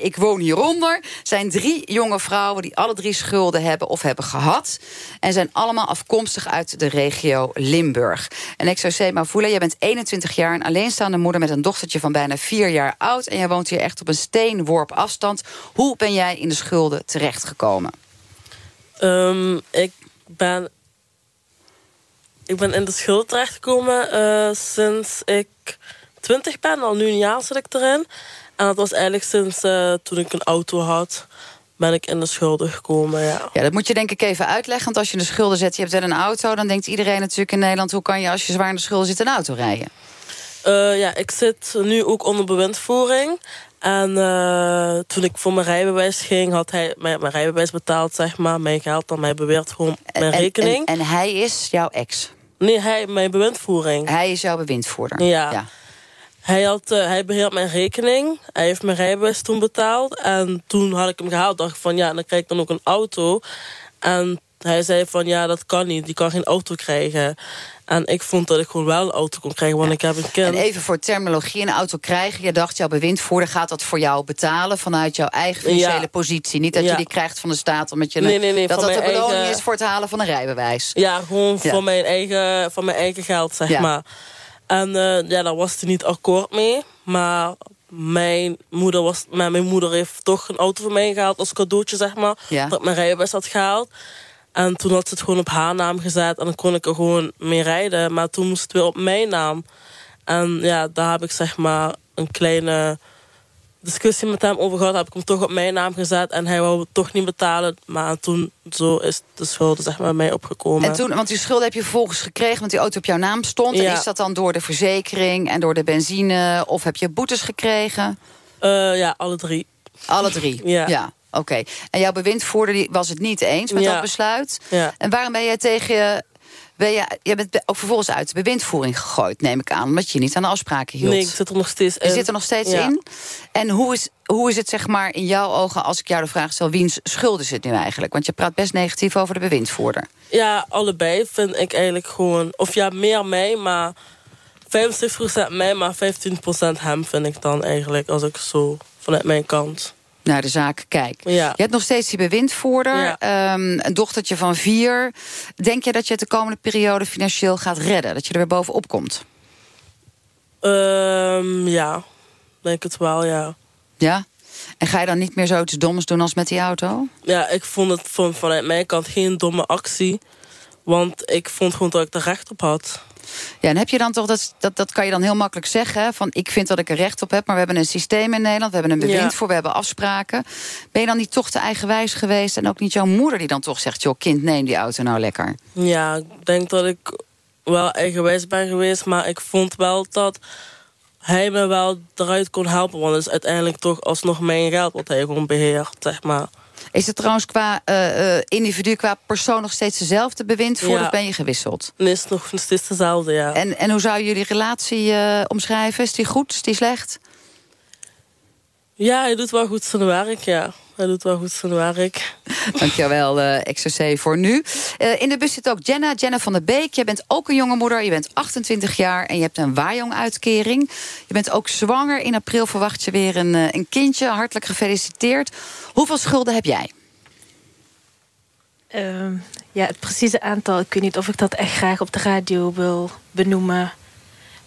ik woon hieronder. zijn drie jonge vrouwen die alle drie schulden hebben of hebben gehad. En zijn allemaal afkomstig uit de regio Limburg. En ik zou zeggen, Mavula, jij bent 21 jaar... een alleenstaande moeder met een dochtertje van bijna vier jaar oud... en jij woont hier echt op een steenworp afstand. Hoe ben jij in de schulden terechtgekomen? Um, ik ben... Ik ben in de schuld terechtgekomen uh, sinds ik 20 ben. Al nu een jaar zit ik erin. En dat was eigenlijk sinds uh, toen ik een auto had ben ik in de schulden gekomen, ja. Ja, dat moet je denk ik even uitleggen. Want als je in de schulden zet, je hebt wel een auto... dan denkt iedereen natuurlijk in Nederland... hoe kan je als je zwaar in de schulden zit een auto rijden? Uh, ja, ik zit nu ook onder bewindvoering. En uh, toen ik voor mijn rijbewijs ging, had hij mijn, mijn rijbewijs betaald, zeg maar. Mijn geld dan mij beweert gewoon mijn en, rekening. En, en, hij is jouw ex? Nee, hij, mijn bewindvoering. Hij is jouw bewindvoerder? Ja. ja. Hij, had, uh, hij beheert mijn rekening. Hij heeft mijn rijbewijs toen betaald. En toen had ik hem gehaald. dacht ik van, ja, dan krijg ik dan ook een auto. En hij zei van, ja, dat kan niet. Die kan geen auto krijgen. En ik vond dat ik gewoon wel een auto kon krijgen, want ja. ik heb een kind. En even voor terminologie, een auto krijgen. Je dacht, jouw bewindvoerder gaat dat voor jou betalen... vanuit jouw eigen financiële ja. positie. Niet dat ja. je die krijgt van de staat... omdat je nee, nee, nee, dat dat de beloning eigen... is voor het halen van een rijbewijs. Ja, gewoon Van, mijn eigen, van mijn eigen geld, zeg maar. En uh, ja, daar was hij niet akkoord mee. Maar mijn moeder, was, maar mijn moeder heeft toch een auto voor mij gehaald als cadeautje, zeg maar. Dat ik mijn rijbewijs had gehaald. En toen had ze het gewoon op haar naam gezet. En dan kon ik er gewoon mee rijden. Maar toen moest het weer op mijn naam. En ja, daar heb ik zeg maar een kleine discussie met hem over gehad. Heb ik hem toch op mijn naam gezet. En hij wou het toch niet betalen. Maar toen zo is de schuld zeg maar, mij opgekomen. En toen, want die schuld heb je vervolgens gekregen. Want die auto op jouw naam stond. Ja. En is dat dan door de verzekering en door de benzine? Of heb je boetes gekregen? Uh, ja, alle drie. Alle drie? ja. ja. Oké. Okay. En jouw bewindvoerder die was het niet eens met ja. dat besluit. Ja. En waarom ben jij tegen je... Ben je, je bent ook vervolgens uit de bewindvoering gegooid, neem ik aan. Omdat je niet aan de afspraken hield. Nee, ik zit er nog steeds in. Je zit er nog steeds ja. in? En hoe is, hoe is het zeg maar in jouw ogen, als ik jou de vraag stel... wiens schuld is het nu eigenlijk? Want je praat best negatief over de bewindvoerder. Ja, allebei vind ik eigenlijk gewoon... Of ja, meer mij, maar... 75% mij, maar 15% hem vind ik dan eigenlijk... als ik zo vanuit mijn kant naar de zaak kijk. Ja. Je hebt nog steeds die bewindvoerder, ja. um, een dochtertje van vier. Denk je dat je het de komende periode financieel gaat redden? Dat je er weer bovenop komt? Um, ja, denk het wel, ja. Ja? En ga je dan niet meer zoiets doms doen als met die auto? Ja, ik vond het van, vanuit mijn kant geen domme actie. Want ik vond gewoon dat ik er recht op had. Ja, en heb je dan toch, dat, dat, dat kan je dan heel makkelijk zeggen... van ik vind dat ik er recht op heb, maar we hebben een systeem in Nederland... we hebben een bewind ja. voor, we hebben afspraken. Ben je dan niet toch te eigenwijs geweest... en ook niet jouw moeder die dan toch zegt... joh, kind, neem die auto nou lekker? Ja, ik denk dat ik wel eigenwijs ben geweest... maar ik vond wel dat hij me wel eruit kon helpen... want het is uiteindelijk toch alsnog mijn geld wat hij gewoon beheert, zeg maar. Is het trouwens qua uh, uh, individu, qua persoon nog steeds dezelfde bewind voor? Ja. Of ben je gewisseld? Nee, is nog steeds dezelfde, ja. En, en hoe zou je jullie relatie uh, omschrijven? Is die goed? Is die slecht? Ja, hij doet wel goed zijn werk, ja. Hij doet wel goed zijn werk. Dankjewel, uh, XOC, voor nu. Uh, in de bus zit ook Jenna, Jenna van der Beek. Je bent ook een jonge moeder, je bent 28 jaar... en je hebt een waaijong-uitkering. Je bent ook zwanger. In april verwacht je weer een, uh, een kindje. Hartelijk gefeliciteerd. Hoeveel schulden heb jij? Ehm, ja, het precieze aantal, ik weet niet of ik dat echt graag op de radio wil benoemen.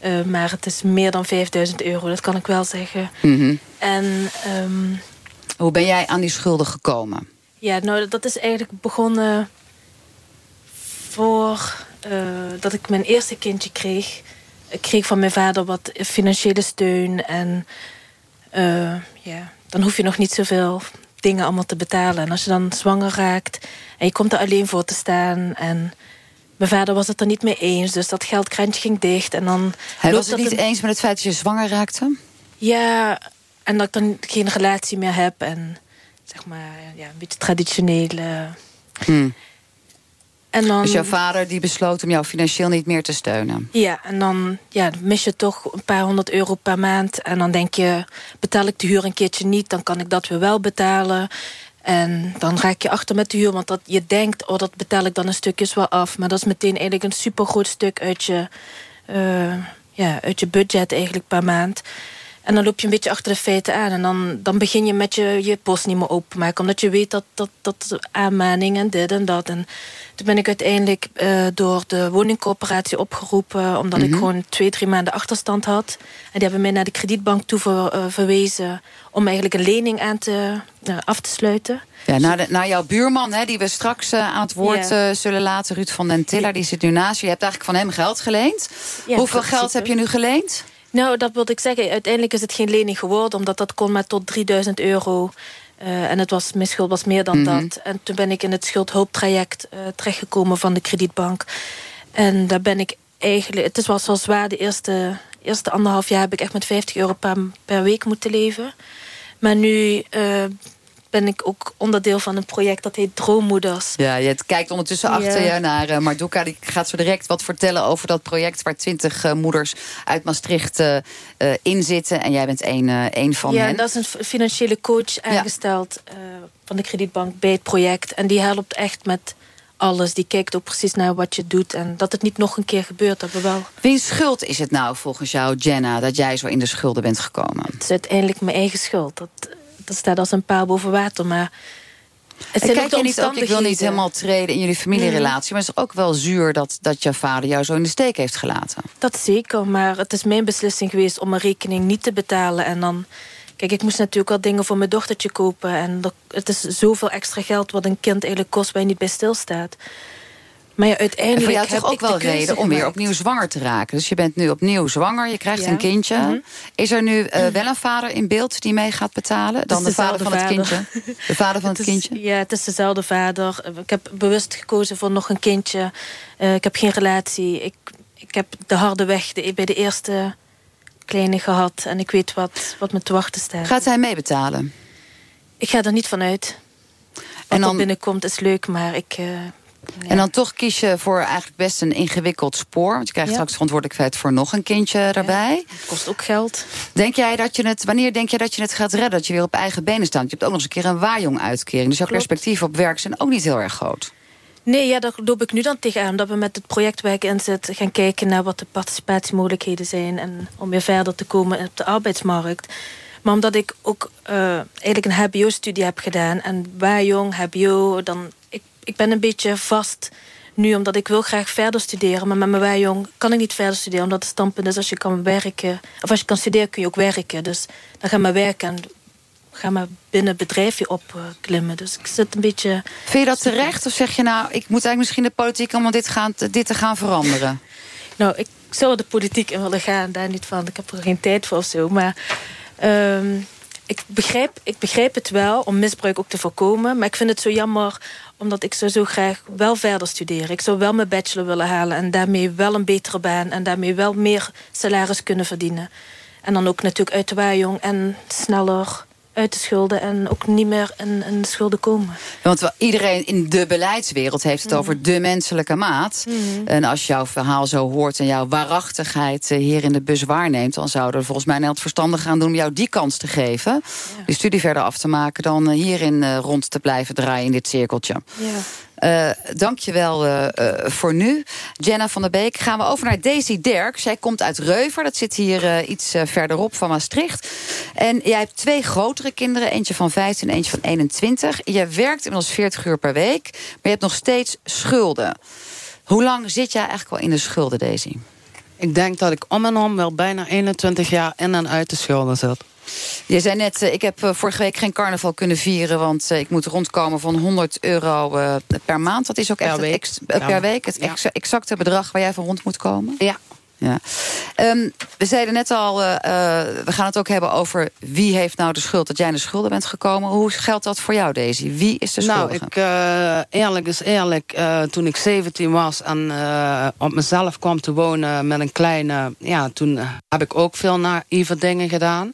Uh, maar het is meer dan 5000 euro, dat kan ik wel zeggen. Mhm. En, ehm, Hoe ben jij aan die schulden gekomen? Ja, nou, dat is eigenlijk begonnen voor uh, dat ik mijn eerste kindje kreeg. Ik kreeg van mijn vader wat financiële steun. En uh, ja, dan hoef je nog niet zoveel dingen allemaal te betalen. En als je dan zwanger raakt en je komt er alleen voor te staan... en mijn vader was het er niet mee eens, dus dat geldkrantje ging dicht. En dan Hij was het niet eens met het feit dat je zwanger raakte? Ja, en dat ik dan geen relatie meer heb. En zeg maar, ja, een beetje traditionele... Hmm. En dan, dus jouw vader die besloot om jou financieel niet meer te steunen? Ja, en dan ja, mis je toch een paar honderd euro per maand. En dan denk je, betaal ik de huur een keertje niet... dan kan ik dat weer wel betalen. En dan raak je achter met de huur, want dat, je denkt... oh, dat betaal ik dan een stukjes wel af. Maar dat is meteen eigenlijk een supergroot stuk uit je, uh, ja, uit je budget eigenlijk per maand. En dan loop je een beetje achter de feiten aan. En dan, dan begin je met je, je post niet meer openmaken. Omdat je weet dat, dat, dat aanmaning en dit en dat. En toen ben ik uiteindelijk uh, door de woningcoöperatie opgeroepen... omdat mm -hmm. ik gewoon twee, drie maanden achterstand had. En die hebben mij naar de kredietbank toe ver, uh, verwezen... om eigenlijk een lening aan te, uh, af te sluiten. Ja, naar, de, naar jouw buurman, hè, die we straks aan het woord zullen laten... Ruud van den Tiller, die zit nu naast je. Je hebt eigenlijk van hem geld geleend. Ja, Hoeveel geld heb je nu geleend? Nou, dat wilde ik zeggen. Uiteindelijk is het geen lening geworden... omdat dat kon maar tot 3000 euro... Uh, en het was, mijn schuld was meer dan mm -hmm. dat. En toen ben ik in het schuldhulptraject uh, terechtgekomen van de kredietbank. En daar ben ik eigenlijk... Het was wel zwaar. De eerste, eerste anderhalf jaar heb ik echt met 50 euro per, per week moeten leven. Maar nu uh, ben ik ook onderdeel van een project dat heet Droommoeders. Ja, je kijkt ondertussen achter ja. je naar uh, Marduka. Die gaat zo direct wat vertellen over dat project... waar twintig uh, moeders uit Maastricht uh, in zitten. En jij bent één, één van ja, hen. Ja, dat is een financiële coach aangesteld ja. van de kredietbank bij het project. En die helpt echt met alles. Die kijkt ook precies naar wat je doet. En dat het niet nog een keer gebeurt, dat we wel... Wiens schuld is het nou volgens jou, Jenna... dat jij zo in de schulden bent gekomen? Het is uiteindelijk mijn eigen schuld. Dat dat staat als een paal boven water. Maar het zijn kijk je niet ook, ik wil niet helemaal treden in jullie familierelatie... maar het is ook wel zuur dat, dat jouw vader jou zo in de steek heeft gelaten. Dat zeker, maar het is mijn beslissing geweest om mijn rekening niet te betalen. En dan, kijk, ik moest natuurlijk al dingen voor mijn dochtertje kopen. En het is zoveel extra geld wat een kind eigenlijk kost waar je niet bij stilstaat. Maar ja, uiteindelijk en voor jou toch ook wel reden om weer opnieuw zwanger te raken. Dus je bent nu opnieuw zwanger, je krijgt ja. een kindje. Mm -hmm. Is er nu uh, wel een vader in beeld die mee gaat betalen? Dan de vader van vader. het kindje? De vader van het, het is, kindje? Ja, het is dezelfde vader. Ik heb bewust gekozen voor nog een kindje. Uh, ik heb geen relatie. Ik, ik heb de harde weg de, bij de eerste kleine gehad. En ik weet wat, wat me te wachten staat. Gaat hij meebetalen? Ik ga er niet van uit. Wat en dan... er binnenkomt is leuk, maar ik... Uh, ja. En dan toch kies je voor eigenlijk best een ingewikkeld spoor. Want je krijgt ja. straks verantwoordelijkheid voor nog een kindje daarbij. Ja, het kost ook geld. Denk jij dat je het, wanneer denk jij dat je het gaat redden? Dat je weer op eigen benen staat? Je hebt ook nog eens een keer een waaijong-uitkering. Dus jouw Klopt. perspectieven op werk zijn ook niet heel erg groot. Nee, ja, daar loop ik nu dan tegenaan. Dat we met het project waar ik in zit gaan kijken naar wat de participatiemogelijkheden zijn. En om weer verder te komen op de arbeidsmarkt. Maar omdat ik ook uh, eigenlijk een hbo-studie heb gedaan. En waaijong, hbo, dan... Ik, ik ben een beetje vast nu, omdat ik wil graag verder studeren. Maar met mijn waaijong kan ik niet verder studeren. Omdat het standpunt is, als je kan werken... Of als je kan studeren, kun je ook werken. Dus dan ga maar werken en ga maar binnen het bedrijfje opklimmen. Dus ik zit een beetje... Vind je dat terecht? Of zeg je nou, ik moet eigenlijk misschien de politiek... om dit, gaan, dit te gaan veranderen? nou, ik zou de politiek in willen gaan. Daar niet van, ik heb er geen tijd voor of zo. Maar... Um, ik begrijp, ik begrijp het wel om misbruik ook te voorkomen. Maar ik vind het zo jammer omdat ik zo graag wel verder studeren. Ik zou wel mijn bachelor willen halen en daarmee wel een betere baan... en daarmee wel meer salaris kunnen verdienen. En dan ook natuurlijk uit de waaijong en sneller uit de schulden... en ook niet meer in, in de schulden komen. Want iedereen in de beleidswereld heeft het mm. over de menselijke maat. Mm. En als jouw verhaal zo hoort en jouw waarachtigheid hier in de bus waarneemt... dan zouden we volgens mij net verstandig gaan doen om jou die kans te geven. Ja. Die studie verder af te maken dan hierin rond te blijven draaien in dit cirkeltje. Ja. Uh, Dank je wel uh, voor nu. Jenna van der Beek. Gaan we over naar Daisy Derk. Zij komt uit Reuver. Dat zit hier iets verderop van Maastricht. En jij hebt twee grotere kinderen. Eentje van 15 en eentje van 21. Je werkt inmiddels 40 uur per week. Maar je hebt nog steeds schulden. Hoe lang zit jij eigenlijk al in de schulden, Daisy? Ik denk dat ik om en om wel bijna 21 jaar in en uit de schulden zit. Je zei net, ik heb vorige week geen carnaval kunnen vieren... want ik moet rondkomen van 100 euro per maand. Dat is ook echt per week, het, per week het exacte bedrag waar jij van rond moet komen? Ja. Ja. Um, we zeiden net al, uh, we gaan het ook hebben over wie heeft nou de schuld dat jij in de schulden bent gekomen. Hoe geldt dat voor jou, Daisy? Wie is de schuldige? Nou, ik, uh, eerlijk is eerlijk, toen ik 17 was en op mezelf kwam te wonen met een kleine... Ja, toen heb ik ook veel naïeve dingen gedaan.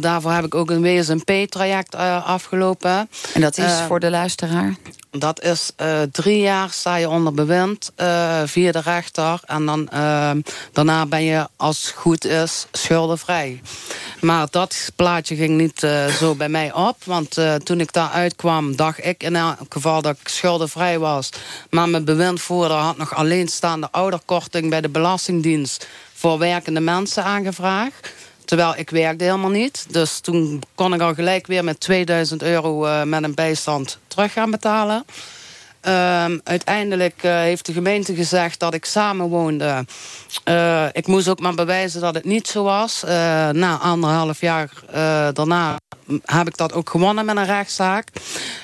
daarvoor heb ik ook een WSMP-traject afgelopen. En dat is voor de luisteraar? Dat is uh, drie jaar sta je onder bewind uh, via de rechter. En dan, uh, daarna ben je, als het goed is, schuldenvrij. Maar dat plaatje ging niet zo bij mij op. Want toen ik daar uitkwam, dacht ik in elk geval dat ik schuldenvrij was. Maar mijn bewindvoerder had nog alleenstaande ouderkorting... bij de Belastingdienst voor werkende mensen aangevraagd. Terwijl ik werkte helemaal niet. Dus toen kon ik al gelijk weer met 2000 euro met een bijstand terug gaan betalen. Uh, uiteindelijk uh, heeft de gemeente gezegd dat ik samenwoonde. Uh, ik moest ook maar bewijzen dat het niet zo was. na anderhalf jaar daarna heb ik dat ook gewonnen met een rechtszaak.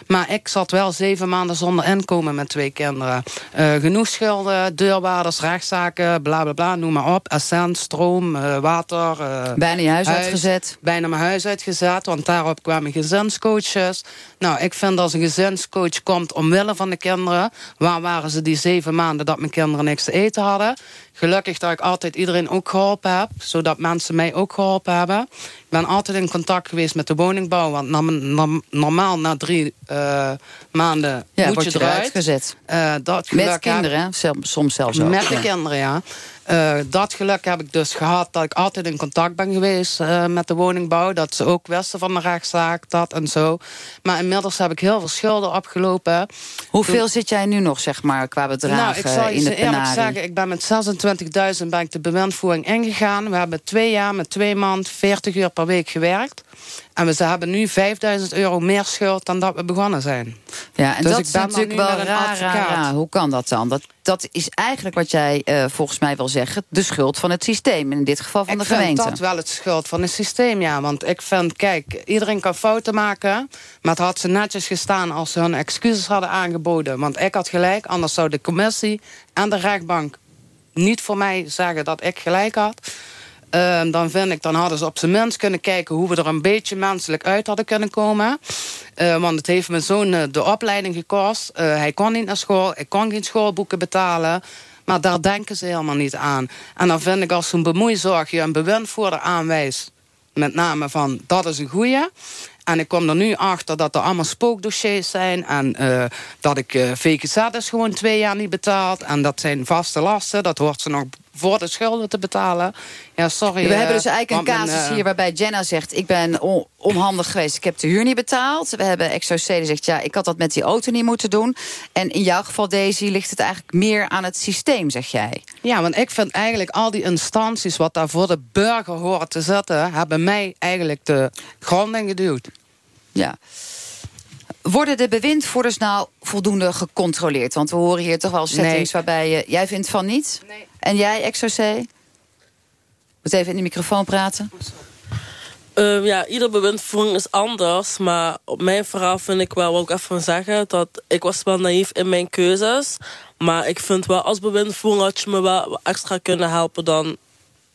Maar ik zat wel zeven maanden zonder inkomen met twee kinderen. Genoeg schulden, deurwaarders, rechtszaken, bla bla bla, noem maar op. Essent, stroom, water. Bijna je huis, huis, uitgezet? Bijna mijn huis uitgezet, want daarop kwamen gezinscoaches. Nou, ik vind als een gezinscoach komt omwille van de kinderen... waar waren ze die zeven maanden dat mijn kinderen niks te eten hadden... Gelukkig dat ik altijd iedereen ook geholpen heb. Zodat mensen mij ook geholpen hebben. Ik ben altijd in contact geweest met de woningbouw. Want normaal na drie uh, maanden ja, moet je eruit. gezet. Uh, dat met kinderen, heb, soms zelfs ook. Met de kinderen, ja. Uh, dat geluk heb ik dus gehad dat ik altijd in contact ben geweest uh, met de woningbouw. Dat ze ook wisten van de rechtszaak, dat en zo. Maar inmiddels heb ik heel veel schulden opgelopen. Hoeveel Toen... zit jij nu nog, zeg maar, qua bedragen nou, ik zal je in de eerlijk zeggen, ik ben met 26.000 ben ik de bewindvoering ingegaan. We hebben twee jaar met twee man 40 uur per week gewerkt. En we hebben nu 5000 euro meer schuld dan dat we begonnen zijn. Ja, en dus dat is natuurlijk wel raar, raar, Hoe kan dat dan? Dat, dat is eigenlijk wat jij uh, volgens mij wil zeggen... de schuld van het systeem, in dit geval van ik de gemeente. Ik vind dat wel het schuld van het systeem, ja. Want ik vind, kijk, iedereen kan fouten maken... maar het had ze netjes gestaan als ze hun excuses hadden aangeboden. Want ik had gelijk, anders zou de commissie en de rechtbank... niet voor mij zeggen dat ik gelijk had... Uh, dan vind ik, dan hadden ze op zijn minst kunnen kijken... hoe we er een beetje menselijk uit hadden kunnen komen. Uh, want het heeft mijn zoon uh, de opleiding gekost. Uh, hij kon niet naar school, ik kon geen schoolboeken betalen. Maar daar denken ze helemaal niet aan. En dan vind ik als zo'n bemoeizorg je een bewindvoerder aanwijst... met name van, dat is een goeie... En ik kom er nu achter dat er allemaal spookdossiers zijn. En uh, dat ik uh, VGZ is gewoon twee jaar niet betaald. En dat zijn vaste lasten. Dat hoort ze nog voor de schulden te betalen. Ja, sorry. We hebben dus eigenlijk een casus hier waarbij Jenna zegt... ik ben onhandig geweest, ik heb de huur niet betaald. We hebben XOC die zegt, ja, ik had dat met die auto niet moeten doen. En in jouw geval, Daisy, ligt het eigenlijk meer aan het systeem, zeg jij. Ja, want ik vind eigenlijk al die instanties... wat daar voor de burger horen te zetten... hebben mij eigenlijk de grond in geduwd. Ja. Worden de bewindvoerders nou voldoende gecontroleerd? Want we horen hier toch wel settings nee. waarbij je... Jij vindt van niet? Nee. En jij, XOC? Moet even in de microfoon praten. Um, ja, ieder bewindvoering is anders. Maar op mijn verhaal vind ik wel, wil ik even zeggen... dat ik was wel naïef in mijn keuzes. Maar ik vind wel, als bewindvoering had je me wel extra kunnen helpen... dan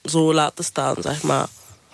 zo laten staan, zeg maar.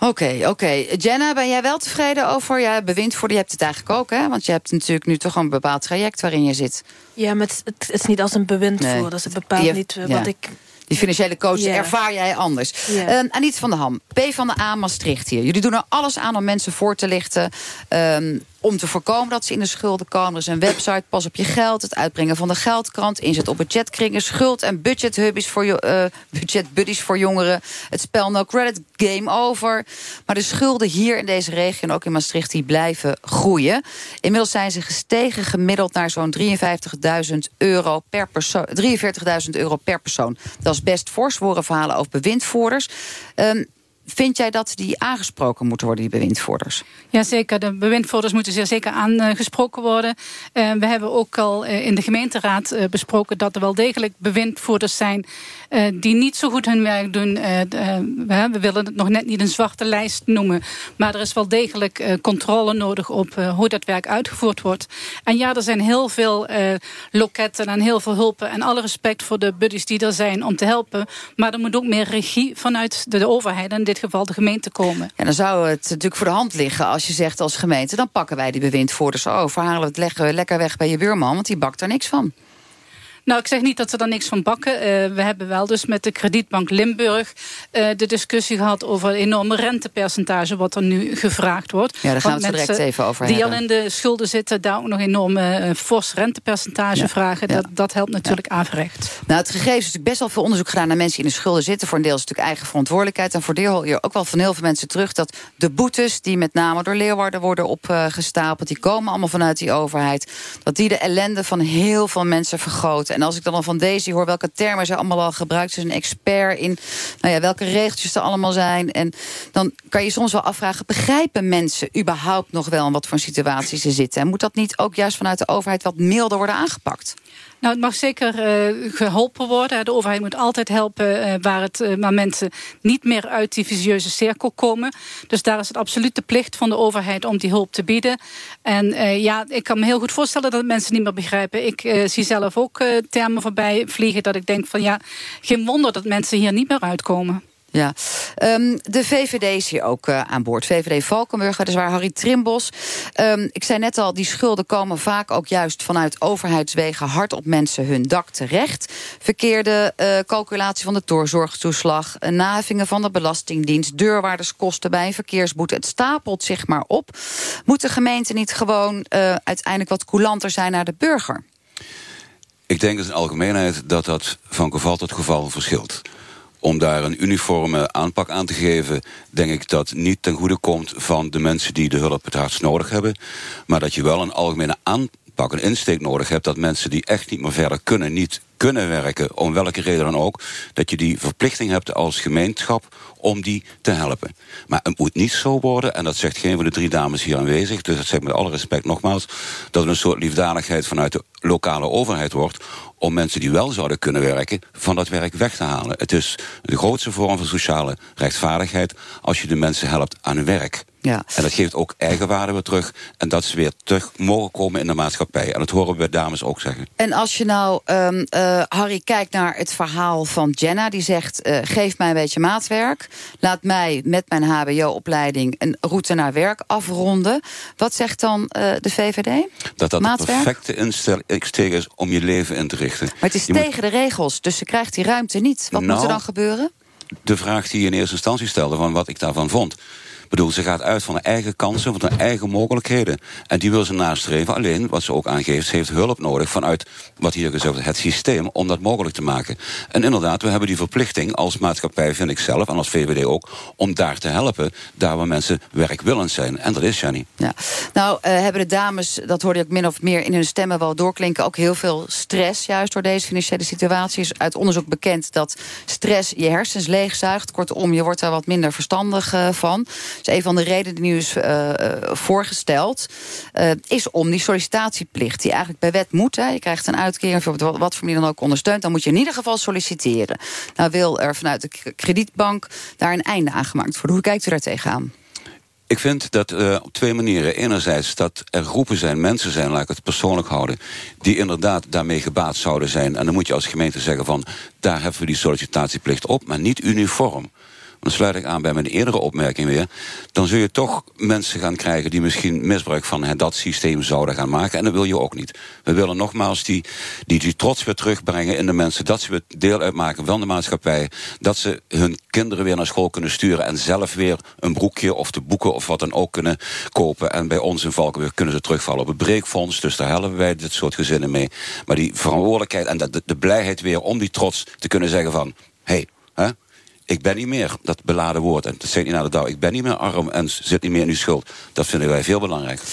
Oké, okay, oké. Okay. Jenna, ben jij wel tevreden over je bewindvoerder? Je hebt het eigenlijk ook, hè? Want je hebt natuurlijk nu toch een bepaald traject waarin je zit. Ja, maar het, het is niet als een bewindvoerder. Nee. Dat bepaalt niet ja. wat ik... Die financiële coach yeah. ervaar jij anders. Yeah. Um, Aniet van der Ham, P van de A Maastricht hier. Jullie doen er alles aan om mensen voor te lichten. Um, om te voorkomen dat ze in de schulden komen. Er is een website, pas op je geld, het uitbrengen van de geldkrant... inzet op budgetkringen, schuld- en budgethubbies voor, uh, budgetbuddies voor jongeren... het spel No Credit, Game Over. Maar de schulden hier in deze regio en ook in Maastricht... die blijven groeien. Inmiddels zijn ze gestegen gemiddeld naar zo'n 53.000 euro per persoon. 43.000 euro per persoon. Dat is best fors. Verhalen over bewindvoerders. Um, Vind jij dat die aangesproken moeten worden, die bewindvoerders? Jazeker, de bewindvoerders moeten zeer zeker aangesproken worden. Uh, we hebben ook al uh, in de gemeenteraad uh, besproken... dat er wel degelijk bewindvoerders zijn die niet zo goed hun werk doen. We, we, willen het nog net niet een zwarte lijst noemen. Maar er is wel degelijk controle nodig op hoe dat werk uitgevoerd wordt. En ja, er zijn heel veel loketten en heel veel hulpen. En alle respect voor de buddies die er zijn om te helpen. Maar er moet ook meer regie vanuit de, de overheid... En dit geval de gemeente komen. Ja, dan zou het natuurlijk voor de hand liggen als je zegt als gemeente... dan pakken wij die bewindvoerders over, halen het leggen lekker weg bij je buurman... want die bakt er niks van. Nou, ik zeg niet dat ze daar niks van bakken. Uh, we hebben wel dus met de kredietbank Limburg uh, de discussie gehad over het enorme rentepercentage wat er nu gevraagd wordt. Ja, daar gaan we het direct even over Die hebben. al in de schulden zitten, daar ook nog enorme uh, fors rentepercentage ja. vragen. Ja. Dat, dat helpt natuurlijk ja. averecht. Nou, het gegeven is natuurlijk best wel veel onderzoek gedaan naar mensen die in de schulden zitten. Voor een deel is het natuurlijk eigen verantwoordelijkheid. En voor deel hoor je ook wel van heel veel mensen terug dat de boetes die met name door Leeuwarden worden opgestapeld, die komen allemaal vanuit die overheid. Dat die de ellende van heel veel mensen vergroten. En als ik dan al van Daisy hoor welke termen ze allemaal al gebruikt. Ze is een expert in nou ja, welke regeltjes er allemaal zijn. En dan kan je soms wel afvragen, begrijpen mensen überhaupt nog wel in wat voor situatie ze zitten? En moet dat niet ook juist vanuit de overheid wat milder worden aangepakt? Nou, het mag zeker uh, geholpen worden. De overheid moet altijd helpen uh, waar, het, uh, waar mensen niet meer uit die visieuze cirkel komen. Dus daar is het absoluut de plicht van de overheid om die hulp te bieden. En ja, ik kan me heel goed voorstellen dat mensen niet meer begrijpen. Ik zie zelf ook termen voorbij vliegen dat ik denk van ja, geen wonder dat mensen hier niet meer uitkomen. Ja, um, de VVD is hier ook uh, aan boord. VVD Valkenburg, is waar Harry Trimbos. Um, ik zei net al, die schulden komen vaak ook juist vanuit overheidswegen hard op mensen hun dak terecht. Verkeerde uh, calculatie van de doorzorgtoeslag, naheffingen van de Belastingdienst, deurwaarderskosten bij een verkeersboete. Het stapelt zich maar op. Moet de gemeente niet gewoon uiteindelijk wat coulanter zijn naar de burger? Ik denk in de algemeenheid dat dat van geval tot geval verschilt om daar een uniforme aanpak aan te geven... denk ik dat niet ten goede komt van de mensen die de hulp het hardst nodig hebben. Maar dat je wel een algemene aanpak, een insteek nodig hebt... dat mensen die echt niet meer verder kunnen, niet kunnen werken... om welke reden dan ook, dat je die verplichting hebt als gemeenschap om die te helpen. Maar het moet niet zo worden, en dat zegt geen van de drie dames hier aanwezig... dus dat zeg ik met alle respect nogmaals... dat het een soort liefdadigheid vanuit de lokale overheid wordt om mensen die wel zouden kunnen werken... van dat werk weg te halen. Het is de grootste vorm van sociale rechtvaardigheid... als je de mensen helpt aan werk. Ja. En dat geeft ook eigenwaarde weer terug. En dat ze weer terug mogen komen in de maatschappij. En dat horen we dames ook zeggen. En als je nou, um, uh, Harry, kijkt naar het verhaal van Jenna... die zegt, uh, geef mij een beetje maatwerk. Laat mij met mijn hbo-opleiding een route naar werk afronden. Wat zegt dan uh, de VVD? Dat dat maatwerk? de perfecte insteek is om je leven in te richten. Maar het is je tegen moet... de regels, dus ze krijgt die ruimte niet. Wat nou, moet er dan gebeuren? De vraag die je in eerste instantie stelde, van wat ik daarvan vond... Ik bedoel, ze gaat uit van haar eigen kansen, van haar eigen mogelijkheden. En die wil ze nastreven. Alleen, wat ze ook aangeeft, ze heeft hulp nodig vanuit, wat hier gezegd wordt, het systeem, om dat mogelijk te maken. En inderdaad, we hebben die verplichting als maatschappij, vind ik zelf, en als VVD ook, om daar te helpen, daar waar mensen werkwillend zijn. En dat is Jenny. Ja. Nou, uh, hebben de dames, dat hoorde ook min of meer in hun stemmen wel doorklinken, ook heel veel stress, juist door deze financiële situatie. Is uit onderzoek bekend dat stress je hersens leegzuigt. Kortom, je wordt daar wat minder verstandig uh, van. Dus een van de redenen die nu is uh, voorgesteld... Uh, is om die sollicitatieplicht, die eigenlijk bij wet moet. Hè. Je krijgt een uitkering, wat, wat voor manier dan ook ondersteunt... dan moet je in ieder geval solliciteren. Nou wil er vanuit de kredietbank daar een einde aan gemaakt worden. Hoe kijkt u daar tegenaan? Ik vind dat op twee manieren. Enerzijds dat er groepen zijn, mensen zijn, laat ik het persoonlijk houden... die inderdaad daarmee gebaat zouden zijn. En dan moet je als gemeente zeggen van... daar hebben we die sollicitatieplicht op, maar niet uniform. Dan sluit ik aan bij mijn eerdere opmerking weer, dan zul je toch mensen gaan krijgen die misschien misbruik van hè, dat systeem zouden gaan maken. En dat wil je ook niet. We willen nogmaals die, die, trots weer terugbrengen in de mensen, dat ze weer deel uitmaken van de maatschappij, dat ze hun kinderen weer naar school kunnen sturen en zelf weer een broekje of de boeken of wat dan ook kunnen kopen. En bij ons in Valkenburg kunnen ze terugvallen op het breekfonds, dus daar helpen wij dit soort gezinnen mee. Maar die verantwoordelijkheid en de, de, blijheid weer om die trots te kunnen zeggen van, hé, hey, ik ben niet meer, dat beladen woord. En dat zegt niet naar de dauw. Ik ben niet meer arm en zit niet meer in uw schuld. Dat vinden wij veel belangrijker.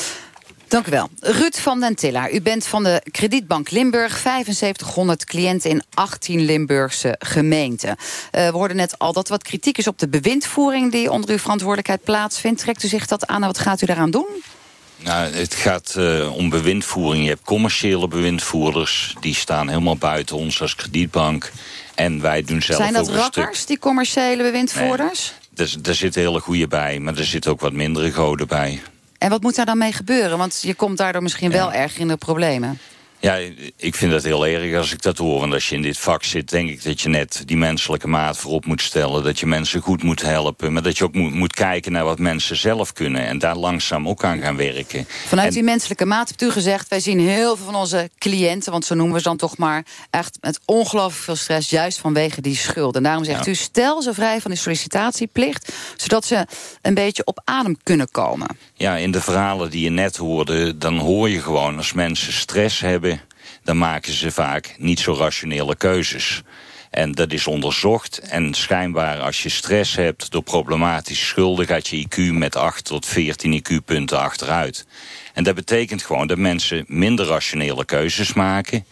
Dank u wel. Ruud van den Tillaar, u bent van de Kredietbank Limburg. 7500 cliënten in 18 Limburgse gemeenten. Uh, we hoorden net al dat er wat kritiek is op de bewindvoering... die onder uw verantwoordelijkheid plaatsvindt. Trekt u zich dat aan en wat gaat u daaraan doen? Nou, het gaat uh, om bewindvoering. Je hebt commerciële bewindvoerders. Die staan helemaal buiten ons als kredietbank. En wij doen zelf Zijn dat ook rakkers, stuk... die commerciële bewindvoerders? Nee, er, er zitten hele goede bij, maar er zitten ook wat mindere goden bij. En wat moet daar dan mee gebeuren? Want je komt daardoor misschien wel erg in de problemen. Ja, ik vind dat heel erg als ik dat hoor. Want als je in dit vak zit, denk ik dat je net die menselijke maat voorop moet stellen. Dat je mensen goed moet helpen. Maar dat je ook moet, moet kijken naar wat mensen zelf kunnen. En daar langzaam ook aan gaan werken. Vanuit en, die menselijke maat hebt u gezegd... wij zien heel veel van onze cliënten, want zo noemen we ze dan toch maar... echt met ongelooflijk veel stress, juist vanwege die schuld. En daarom zegt Ja. u, stel ze vrij van die sollicitatieplicht... zodat ze een beetje op adem kunnen komen. Ja, in de verhalen die je net hoorde, dan hoor je gewoon als mensen stress hebben, dan maken ze vaak niet zo rationele keuzes. En dat is onderzocht. En schijnbaar als je stress hebt door problematische schulden... gaat je IQ met 8 tot 14 IQ-punten achteruit. En dat betekent gewoon dat mensen minder rationele keuzes maken.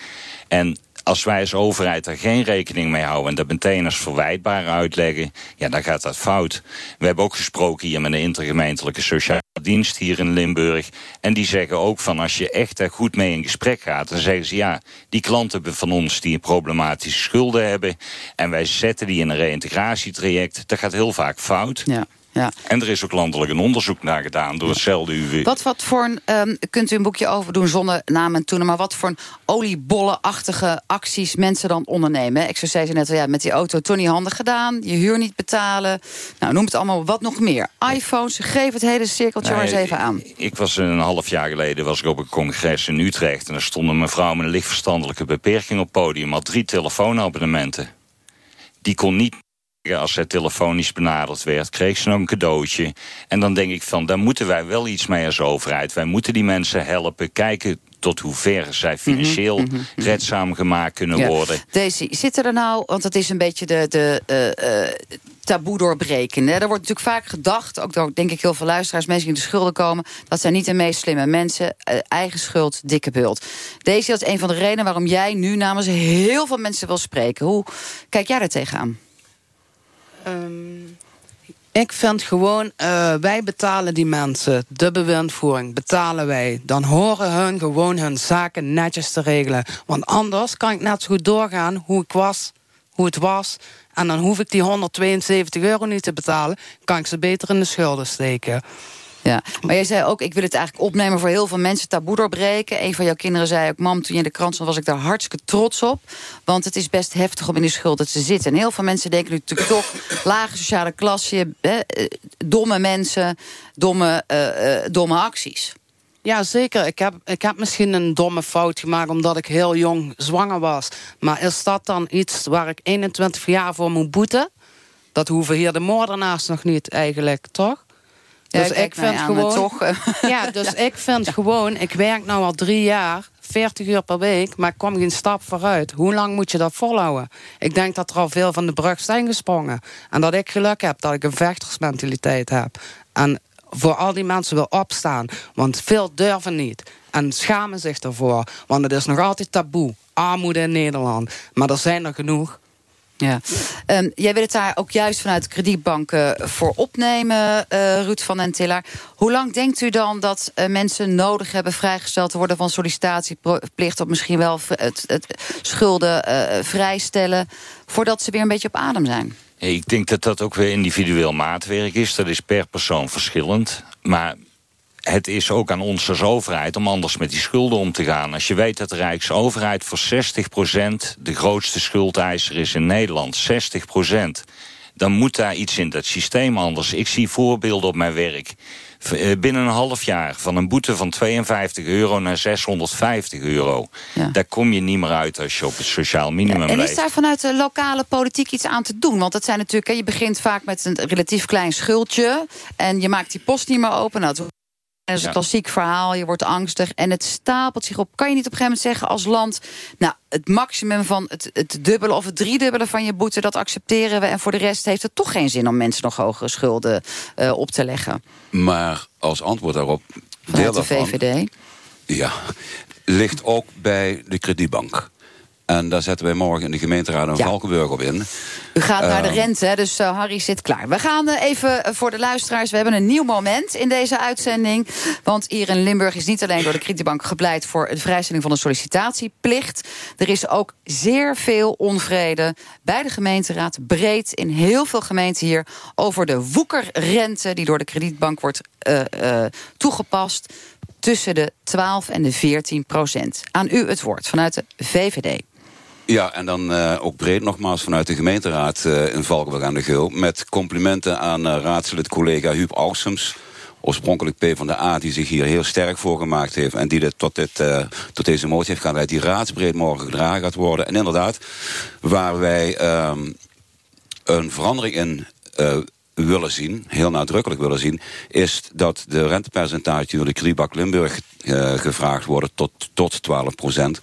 En als wij als overheid daar geen rekening mee houden... en dat meteen als verwijtbaar uitleggen, ja, dan gaat dat fout. We hebben ook gesproken hier met een intergemeentelijke sociale dienst hier in Limburg. En die zeggen ook van als je echt daar goed mee in gesprek gaat... dan zeggen ze ja, die klanten van ons die problematische schulden hebben... en wij zetten die in een reïntegratietraject, dat gaat heel vaak fout. Ja. Ja. En er is ook landelijk een onderzoek naar gedaan door hetzelfde UW. Wat, wat voor een, ehm, kunt u een boekje over doen zonder naam en toenen... maar wat voor een oliebollenachtige acties mensen dan ondernemen? Ik zou zeggen net al, ja, met die auto niet handig gedaan. Je huur niet betalen. Nou, noem het allemaal wat nog meer. iPhones, geef het hele cirkeltje maar eens even aan. Ik was een half jaar geleden was ik op een congres in Utrecht... en er stond een mevrouw met een lichtverstandelijke beperking op het podium... had drie telefoonabonnementen. Die kon niet als zij telefonisch benaderd werd, kreeg ze nog een cadeautje. En dan denk ik van, daar moeten wij wel iets mee als overheid. Wij moeten die mensen helpen, kijken tot hoe ver zij financieel redzaam gemaakt kunnen Ja. worden. Daisy, zitten er nou, want het is een beetje de, de eh, eh, taboe doorbreken. Hè? Er wordt natuurlijk vaak gedacht, ook door denk ik heel veel luisteraars, mensen die in de schulden komen, dat zijn niet de meest slimme mensen. Eh, eigen schuld, dikke bult. Daisy, dat is een van de redenen waarom jij nu namens heel veel mensen wil spreken. Hoe kijk jij daar tegenaan? Ik vind gewoon, eh, wij betalen die mensen, de bewindvoering betalen wij. Dan horen hun gewoon hun zaken netjes te regelen. Want anders kan ik net zo goed doorgaan hoe ik was, hoe het was. En dan hoef ik die 172 euro niet te betalen. Kan ik ze beter in de schulden steken. Ja, maar jij zei ook, ik wil het eigenlijk opnemen voor heel veel mensen, taboe doorbreken. Een van jouw kinderen zei ook, mam, toen je in de krant stond, was ik daar hartstikke trots op. Want het is best heftig om in de schulden te zitten. En heel veel mensen denken nu natuurlijk toch, lage sociale klasse, eh, domme mensen, domme, eh, eh, domme acties. Ja, zeker. Ik heb, ik heb misschien een domme fout gemaakt... omdat ik heel jong zwanger was. Maar is dat dan iets waar ik 21 jaar voor moet boeten? Dat hoeven hier de moordenaars nog niet eigenlijk, toch? Dus ik mij vind gewoon... toch, eh. Ja, dus ik vind gewoon... Ik werk nu al drie jaar, 40 uur per week... maar ik kom geen stap vooruit. Hoe lang moet je dat volhouden? Ik denk dat er al veel van de brug zijn gesprongen. En dat ik geluk heb dat ik een vechtersmentaliteit heb. En voor al die mensen wil opstaan. Want veel durven niet. En schamen zich ervoor. Want het is nog altijd taboe. Armoede in Nederland. Maar er zijn er genoeg. Ja. Ehm, jij wil het daar ook juist vanuit de kredietbanken voor opnemen, eh, Ruud van den Tiller. Hoe lang denkt u dan dat eh, mensen nodig hebben vrijgesteld te worden van sollicitatieplicht... of misschien wel het, het schulden eh, vrijstellen... voordat ze weer een beetje op adem zijn? Ik denk dat dat ook weer individueel maatwerk is. Dat is per persoon verschillend. Maar het is ook aan ons als overheid om anders met die schulden om te gaan. Als je weet dat de Rijksoverheid voor 60% de grootste schuldeiser is in Nederland. 60%. dan moet daar iets in dat systeem anders. Ik zie voorbeelden op mijn werk. Eh, Binnen een half jaar van een boete van 52 euro naar 650 euro. Daar kom je niet meer uit als je op het sociaal minimum En is blijft. daar vanuit de lokale politiek iets aan te doen? Want het zijn natuurlijk, je begint vaak met een relatief klein schuldje. En je maakt die post niet meer open. Nou, het is een Ja. klassiek verhaal. Je wordt angstig en het stapelt zich op. Kan je niet op een gegeven moment zeggen als land... nou, het maximum van het, het dubbele of het driedubbele van je boete... dat accepteren we. En voor de rest heeft het toch geen zin om mensen nog hogere schulden eh, op te leggen. Maar als antwoord daarop, Vanuit deel de daarvan, VVD. Ja, ligt ook bij de kredietbank. En daar zetten wij morgen in de gemeenteraad een Valkenburg op in. U gaat naar de Ehm, rente, hè, dus eh, Harry zit klaar. We gaan eh, even eh, voor de luisteraars. We hebben een nieuw moment in deze uitzending. Want hier in Limburg is niet alleen door de kredietbank gepleit... voor de vrijstelling van de sollicitatieplicht. Er is ook zeer veel onvrede bij de gemeenteraad. Breed in heel veel gemeenten hier... over de woekerrente die door de kredietbank wordt toegepast... tussen de 12 en de 14 procent. Aan u het woord vanuit de VVD. Ja, en dan eh, ook breed nogmaals vanuit de gemeenteraad eh, in Valkenburg aan de Geul. Met complimenten aan eh, raadslid collega Huub Ausums. Oorspronkelijk P van de A, die zich hier heel sterk voor gemaakt heeft. En die dit tot, dit, tot deze motie heeft geleid. Die raadsbreed morgen gedragen gaat worden. En inderdaad, waar wij ehm, een verandering in willen zien, heel nadrukkelijk willen zien, is dat de rentepercentage door de Kriebak Limburg eh, gevraagd worden tot, tot 12 procent,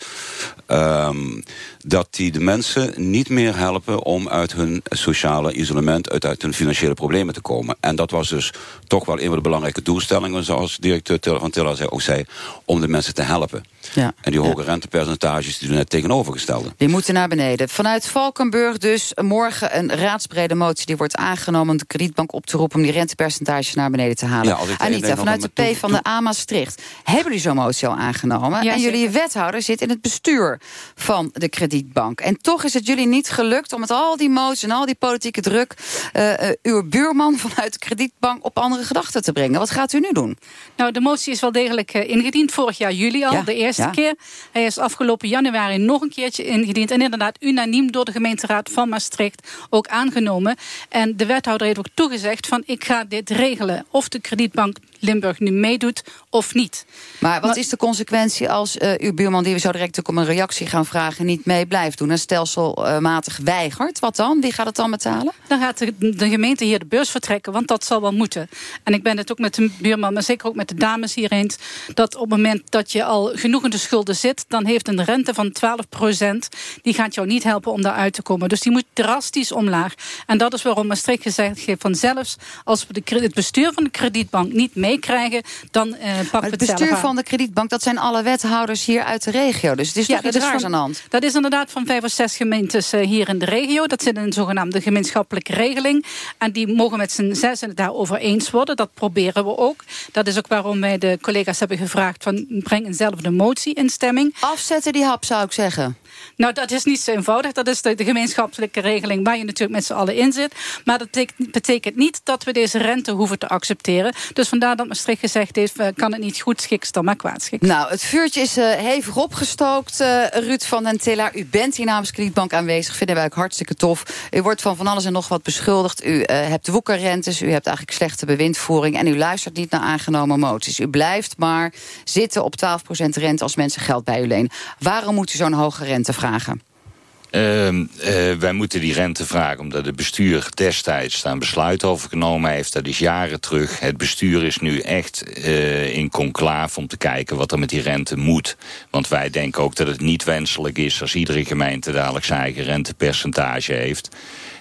ehm, dat die de mensen niet meer helpen om uit hun sociale isolement, uit, uit hun financiële problemen te komen. En dat was dus toch wel een van de belangrijke doelstellingen, zoals directeur Tiller van Tiller zei, ook zei, om de mensen te helpen. Ja. En die hoge rentepercentages die doen net tegenovergestelde. Die moeten naar beneden. Vanuit Valkenburg dus morgen een raadsbrede motie... die wordt aangenomen om de kredietbank op te roepen... om die rentepercentages naar beneden te halen. Ja, Anita, vanuit de P van de A Maastricht. Hebben jullie zo'n motie al aangenomen? Ja, en jullie wethouder zit in het bestuur van de kredietbank. En toch is het jullie niet gelukt om met al die moties... en al die politieke druk... eh, eh, uw buurman vanuit de kredietbank op andere gedachten te brengen. Wat gaat u nu doen? Nou, de motie is wel degelijk eh, ingediend. Vorig jaar juli al, Ja, de eerste ja. keer. Hij is afgelopen januari nog een keertje ingediend. En inderdaad unaniem door de gemeenteraad van Maastricht ook aangenomen. En de wethouder heeft ook toegezegd van ik ga dit regelen. Of de kredietbank Limburg nu meedoet of niet. Maar wat is de consequentie als eh, uw buurman... die we zo direct ook om een reactie gaan vragen... niet mee blijft doen en stelselmatig weigert? Wat dan? Wie gaat het dan betalen? Dan gaat de, de gemeente hier de beurs vertrekken, want dat zal wel moeten. En ik ben het ook met de buurman, maar zeker ook met de dames hier eens... dat op het moment dat je al genoeg in de schulden zit... dan heeft een rente van 12% die gaat jou niet helpen om daaruit te komen. Dus die moet drastisch omlaag. En dat is waarom Maastricht gezegd heeft van zelfs... als we de, het bestuur van de kredietbank niet meekrijgen... dan eh we het het zelf bestuur van de kredietbank... dat zijn alle wethouders hier uit de regio. Dus het is toch iets raars aan de hand? Dat is inderdaad van vijf of zes gemeentes eh, hier in de regio. Dat zit in een zogenaamde gemeenschappelijke regeling. En die mogen met z'n zes het daarover eens worden. Dat proberen we ook. Dat is ook waarom wij de collega's hebben gevraagd... van breng eenzelfde motie in stemming. Afzetten die hap, zou ik zeggen. Nou, dat is niet zo eenvoudig. Dat is de, gemeenschappelijke regeling waar je natuurlijk met z'n allen in zit. Maar dat betekent, niet dat we deze rente hoeven te accepteren. Dus vandaar dat Maastricht gezegd heeft... kan het niet goed schiks dan maar kwaad schiks. Nou, het vuurtje is eh, hevig opgestookt, eh, Ruud van den Tiller. U bent hier namens Kredietbank aanwezig, vinden wij ook hartstikke tof. U wordt van van alles en nog wat beschuldigd. U eh, hebt woekerrentes, u hebt eigenlijk slechte bewindvoering... en u luistert niet naar aangenomen moties. U blijft maar zitten op 12% rente als mensen geld bij u lenen. Waarom moet u zo'n hoge rente vragen? Ehm, eh, wij moeten die rente vragen omdat het bestuur destijds daar een besluit over genomen heeft. Dat is jaren terug. Het bestuur is nu echt eh, in conclave om te kijken wat er met die rente moet. Want wij denken ook dat het niet wenselijk is als iedere gemeente dadelijk zijn eigen rentepercentage heeft.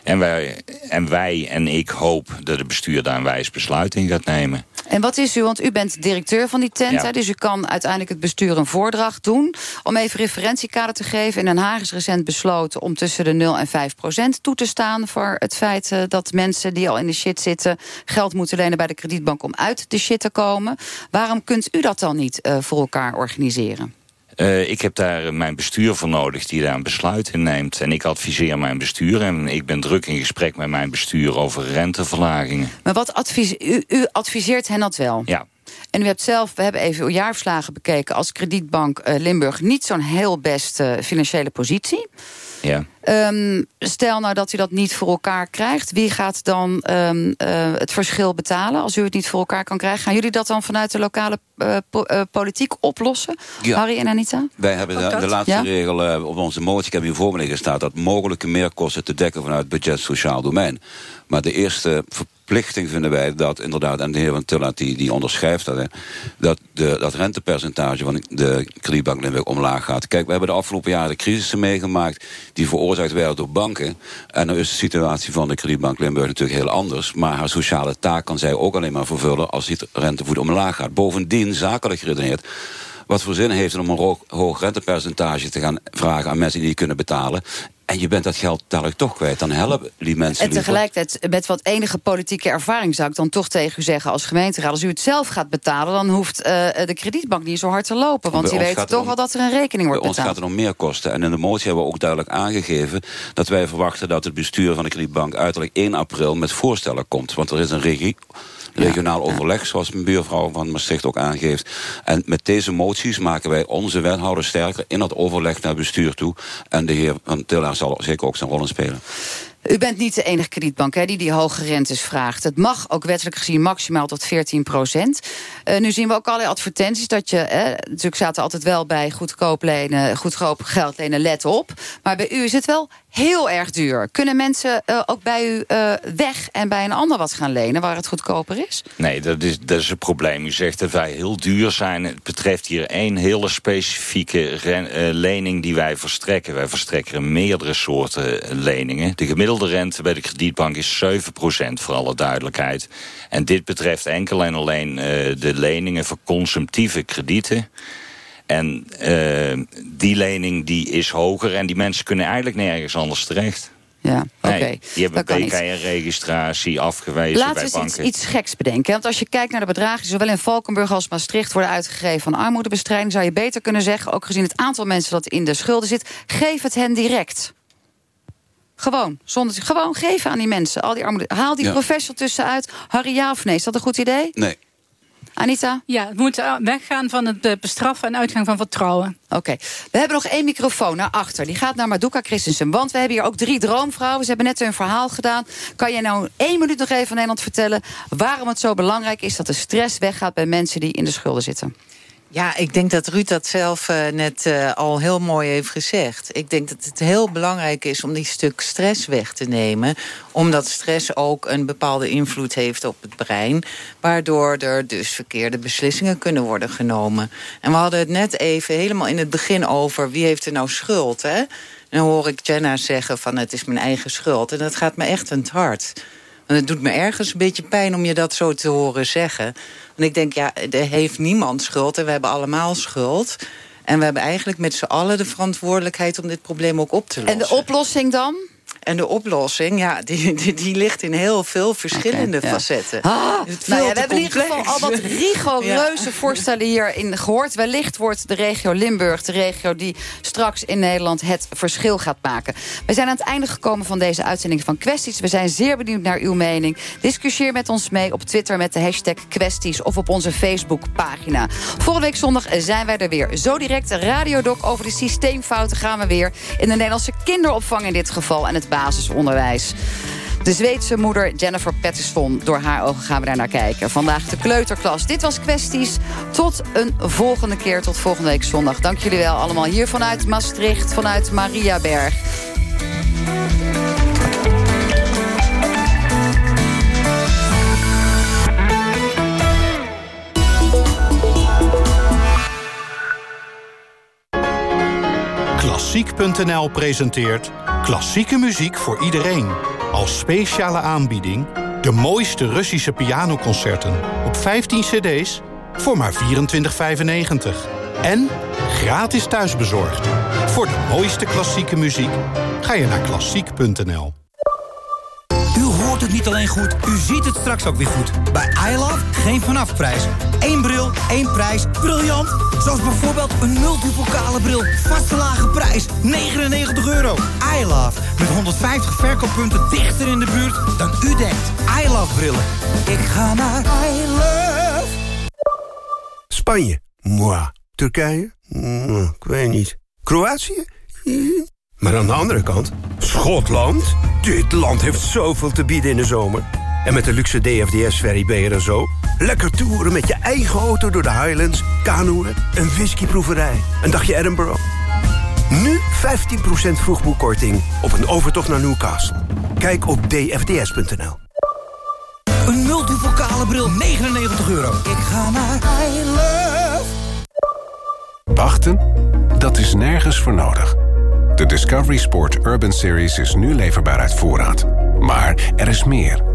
En wij, en wij en ik hoop dat het bestuur daar een wijs besluit in gaat nemen. En wat is u, want u bent directeur van die tent, Ja. dus u kan uiteindelijk het bestuur een voordracht doen. Om even referentiekader te geven. In Den Haag is recent besloten om tussen de 0 en 5 procent toe te staan voor het feit eh, dat mensen die al in de shit zitten geld moeten lenen bij de kredietbank om uit de shit te komen. Waarom kunt u dat dan niet eh, voor elkaar organiseren? Eh, ik heb daar mijn bestuur voor nodig die daar een besluit in neemt. En ik adviseer mijn bestuur. En ik ben druk in gesprek met mijn bestuur over renteverlagingen. Maar wat advise u, u adviseert hen dat wel? Ja. En u hebt zelf, we hebben even uw jaarverslagen bekeken... als kredietbank uh, Limburg niet zo'n heel best uh, financiële positie. Ja. Um, stel nou dat u dat niet voor elkaar krijgt. Wie gaat dan um, uh, het verschil betalen als u het niet voor elkaar kan krijgen? Gaan jullie dat dan vanuit de lokale uh, po uh, politiek oplossen? Ja. Harry en Anita? Wij hebben de, de, laatste ja? regel op onze motie, ik heb hier voor me liggen staat... dat mogelijke meerkosten te dekken vanuit budget sociaal domein. Maar de eerste verplichting vinden wij dat inderdaad... en de heer Van Tillat die, die onderschrijft dat... Dat de, dat rentepercentage van de kredietbank Limburg omlaag gaat. Kijk, we hebben de afgelopen jaren de crisissen meegemaakt... die veroorzaakt werden door banken. En nu is de situatie van de kredietbank Limburg natuurlijk heel anders. Maar haar sociale taak kan zij ook alleen maar vervullen... als die rentevoet omlaag gaat. Bovendien, zakelijk geredeneerd... Wat voor zin heeft het om een hoog rentepercentage te gaan vragen aan mensen die het kunnen betalen? En je bent dat geld dadelijk toch kwijt. Dan helpen die mensen En tegelijkertijd, met wat enige politieke ervaring... zou ik dan toch tegen u zeggen als gemeenteraad... als u het zelf gaat betalen, dan hoeft uh, de kredietbank niet zo hard te lopen. Want die weet toch om, wel dat er een rekening wordt betaald. Bij ons gaat het om meer kosten. En in de motie hebben we ook duidelijk aangegeven... dat wij verwachten dat het bestuur van de kredietbank... uiterlijk 1 april met voorstellen komt. Want er is een regie regionaal overleg, zoals mijn buurvrouw van Maastricht ook aangeeft. En met deze moties maken wij onze wethouder sterker in dat overleg naar bestuur toe. En de heer Van Tillaar zal zeker ook zijn rol in spelen. U bent niet de enige kredietbank hè, die die hoge rentes vraagt. Het mag ook wettelijk gezien maximaal tot 14 procent. Uh, nu zien we ook allerlei advertenties dat je... Hè, natuurlijk zaten altijd wel bij goedkoop lenen, goedkoop geld lenen, let op. Maar bij u is het wel heel erg duur. Kunnen mensen uh, ook bij u uh, weg en bij een ander wat gaan lenen... waar het goedkoper is? Nee, dat is, dat is een probleem. U zegt dat wij heel duur zijn. Het betreft hier één hele specifieke ren, lening die wij verstrekken. Wij verstrekken meerdere soorten leningen. De gemiddelde rente bij de kredietbank is 7% voor alle duidelijkheid. En dit betreft enkel en alleen de leningen voor consumptieve kredieten. En uh, die lening die is hoger en die mensen kunnen eigenlijk nergens anders terecht. Ja, oké. Okay. Nee, die hebben BKR-registratie afgewezen Laten bij we banken. Iets, iets geks bedenken. Want als je kijkt naar de bedragen die zowel in Valkenburg als Maastricht worden uitgegeven van armoedebestrijding, zou je beter kunnen zeggen, ook gezien het aantal mensen dat in de schulden zit, geef het hen direct. Gewoon, zonder, gewoon geven aan die mensen. Al die armoede. Haal die ja. professor tussenuit. Harry, ja of nee? Is dat een goed idee? Nee. Anita? Ja, we moeten weggaan van het bestraffen en uitgang van vertrouwen. Oké. Okay. We hebben nog één microfoon naar achter. Die gaat naar Maduka Christensen. Want we hebben hier ook drie droomvrouwen. Ze hebben net hun verhaal gedaan. Kan jij nou één minuut nog even aan Nederland vertellen... waarom het zo belangrijk is dat de stress weggaat... bij mensen die in de schulden zitten? Ja, ik denk dat Ruud dat zelf uh, net uh, al heel mooi heeft gezegd. Ik denk dat het heel belangrijk is om die stuk stress weg te nemen. Omdat stress ook een bepaalde invloed heeft op het brein. Waardoor er dus verkeerde beslissingen kunnen worden genomen. En we hadden het net even helemaal in het begin over... wie heeft er nou schuld, hè? En dan hoor ik Jenna zeggen van het is mijn eigen schuld. En dat gaat me echt aan het hart. Want het doet me ergens een beetje pijn om je dat zo te horen zeggen. En ik denk, ja, er heeft niemand schuld en we hebben allemaal schuld. En we hebben eigenlijk met z'n allen de verantwoordelijkheid om dit probleem ook op te lossen. En de oplossing dan? En de oplossing, ja, die, die, die ligt in heel veel verschillende okay, ja. facetten. Ah, nou ja, we hebben in ieder geval al wat rigoureuze ja. voorstellen hierin gehoord. Wellicht wordt de regio Limburg de regio die straks in Nederland het verschil gaat maken. We zijn aan het einde gekomen van deze uitzending van Kwesties. We zijn zeer benieuwd naar uw mening. Discussieer met ons mee op Twitter met de hashtag Kwesties of op onze Facebookpagina. Volgende week zondag zijn wij er weer. Zo direct Radiodoc over de systeemfouten gaan we weer. In de Nederlandse kinderopvang in dit geval en het basisonderwijs. De Zweedse moeder Jennifer Patterson. Door haar ogen gaan we daar naar kijken. Vandaag de kleuterklas. Dit was Kwesties. Tot een volgende keer. Tot volgende week zondag. Dank jullie wel allemaal. Hier vanuit Maastricht. Vanuit Mariaberg. Klassiek.nl presenteert Klassieke muziek voor iedereen. Als speciale aanbieding de mooiste Russische pianoconcerten op 15 cd's voor maar 24,95. En gratis thuisbezorgd. Voor de mooiste klassieke muziek ga je naar klassiek.nl. U hoort het niet alleen goed, u ziet het straks ook weer goed. Bij iLove geen vanafprijs. Eén bril, één prijs. Briljant! Zoals bijvoorbeeld een multipokale bril. Vaste lage prijs, 99 euro. iLove, met 150 verkooppunten dichter in de buurt dan u denkt. iLove brillen. Ik ga naar iLove. Spanje? Moi. Turkije? Ik weet niet. Kroatië? Maar aan de andere kant, Schotland? Dit land heeft zoveel te bieden in de zomer. En met de luxe DFDS-ferry ben je er zo. Lekker toeren met je eigen auto door de Highlands, kanoeën, een whiskyproeverij, een dagje Edinburgh. Nu 15% vroegboekkorting op een overtocht naar Newcastle. Kijk op dfds.nl. Een multivocale bril, 99 euro. Ik ga naar I Love. Wachten? Dat is nergens voor nodig. De Discovery Sport Urban Series is nu leverbaar uit voorraad. Maar er is meer.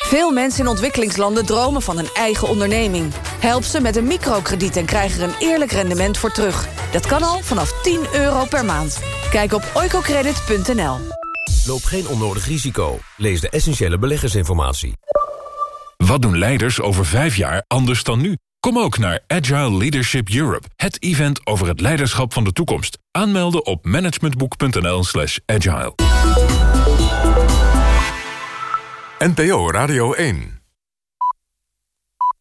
Veel mensen in ontwikkelingslanden dromen van een eigen onderneming. Help ze met een microkrediet en krijg er een eerlijk rendement voor terug. Dat kan al vanaf 10 euro per maand. Kijk op oicocredit.nl. Loop geen onnodig risico. Lees de essentiële beleggersinformatie. Wat doen leiders over vijf jaar anders dan nu? Kom ook naar Agile Leadership Europe, het event over het leiderschap van de toekomst. Aanmelden op managementboek.nl slash agile. NPO Radio 1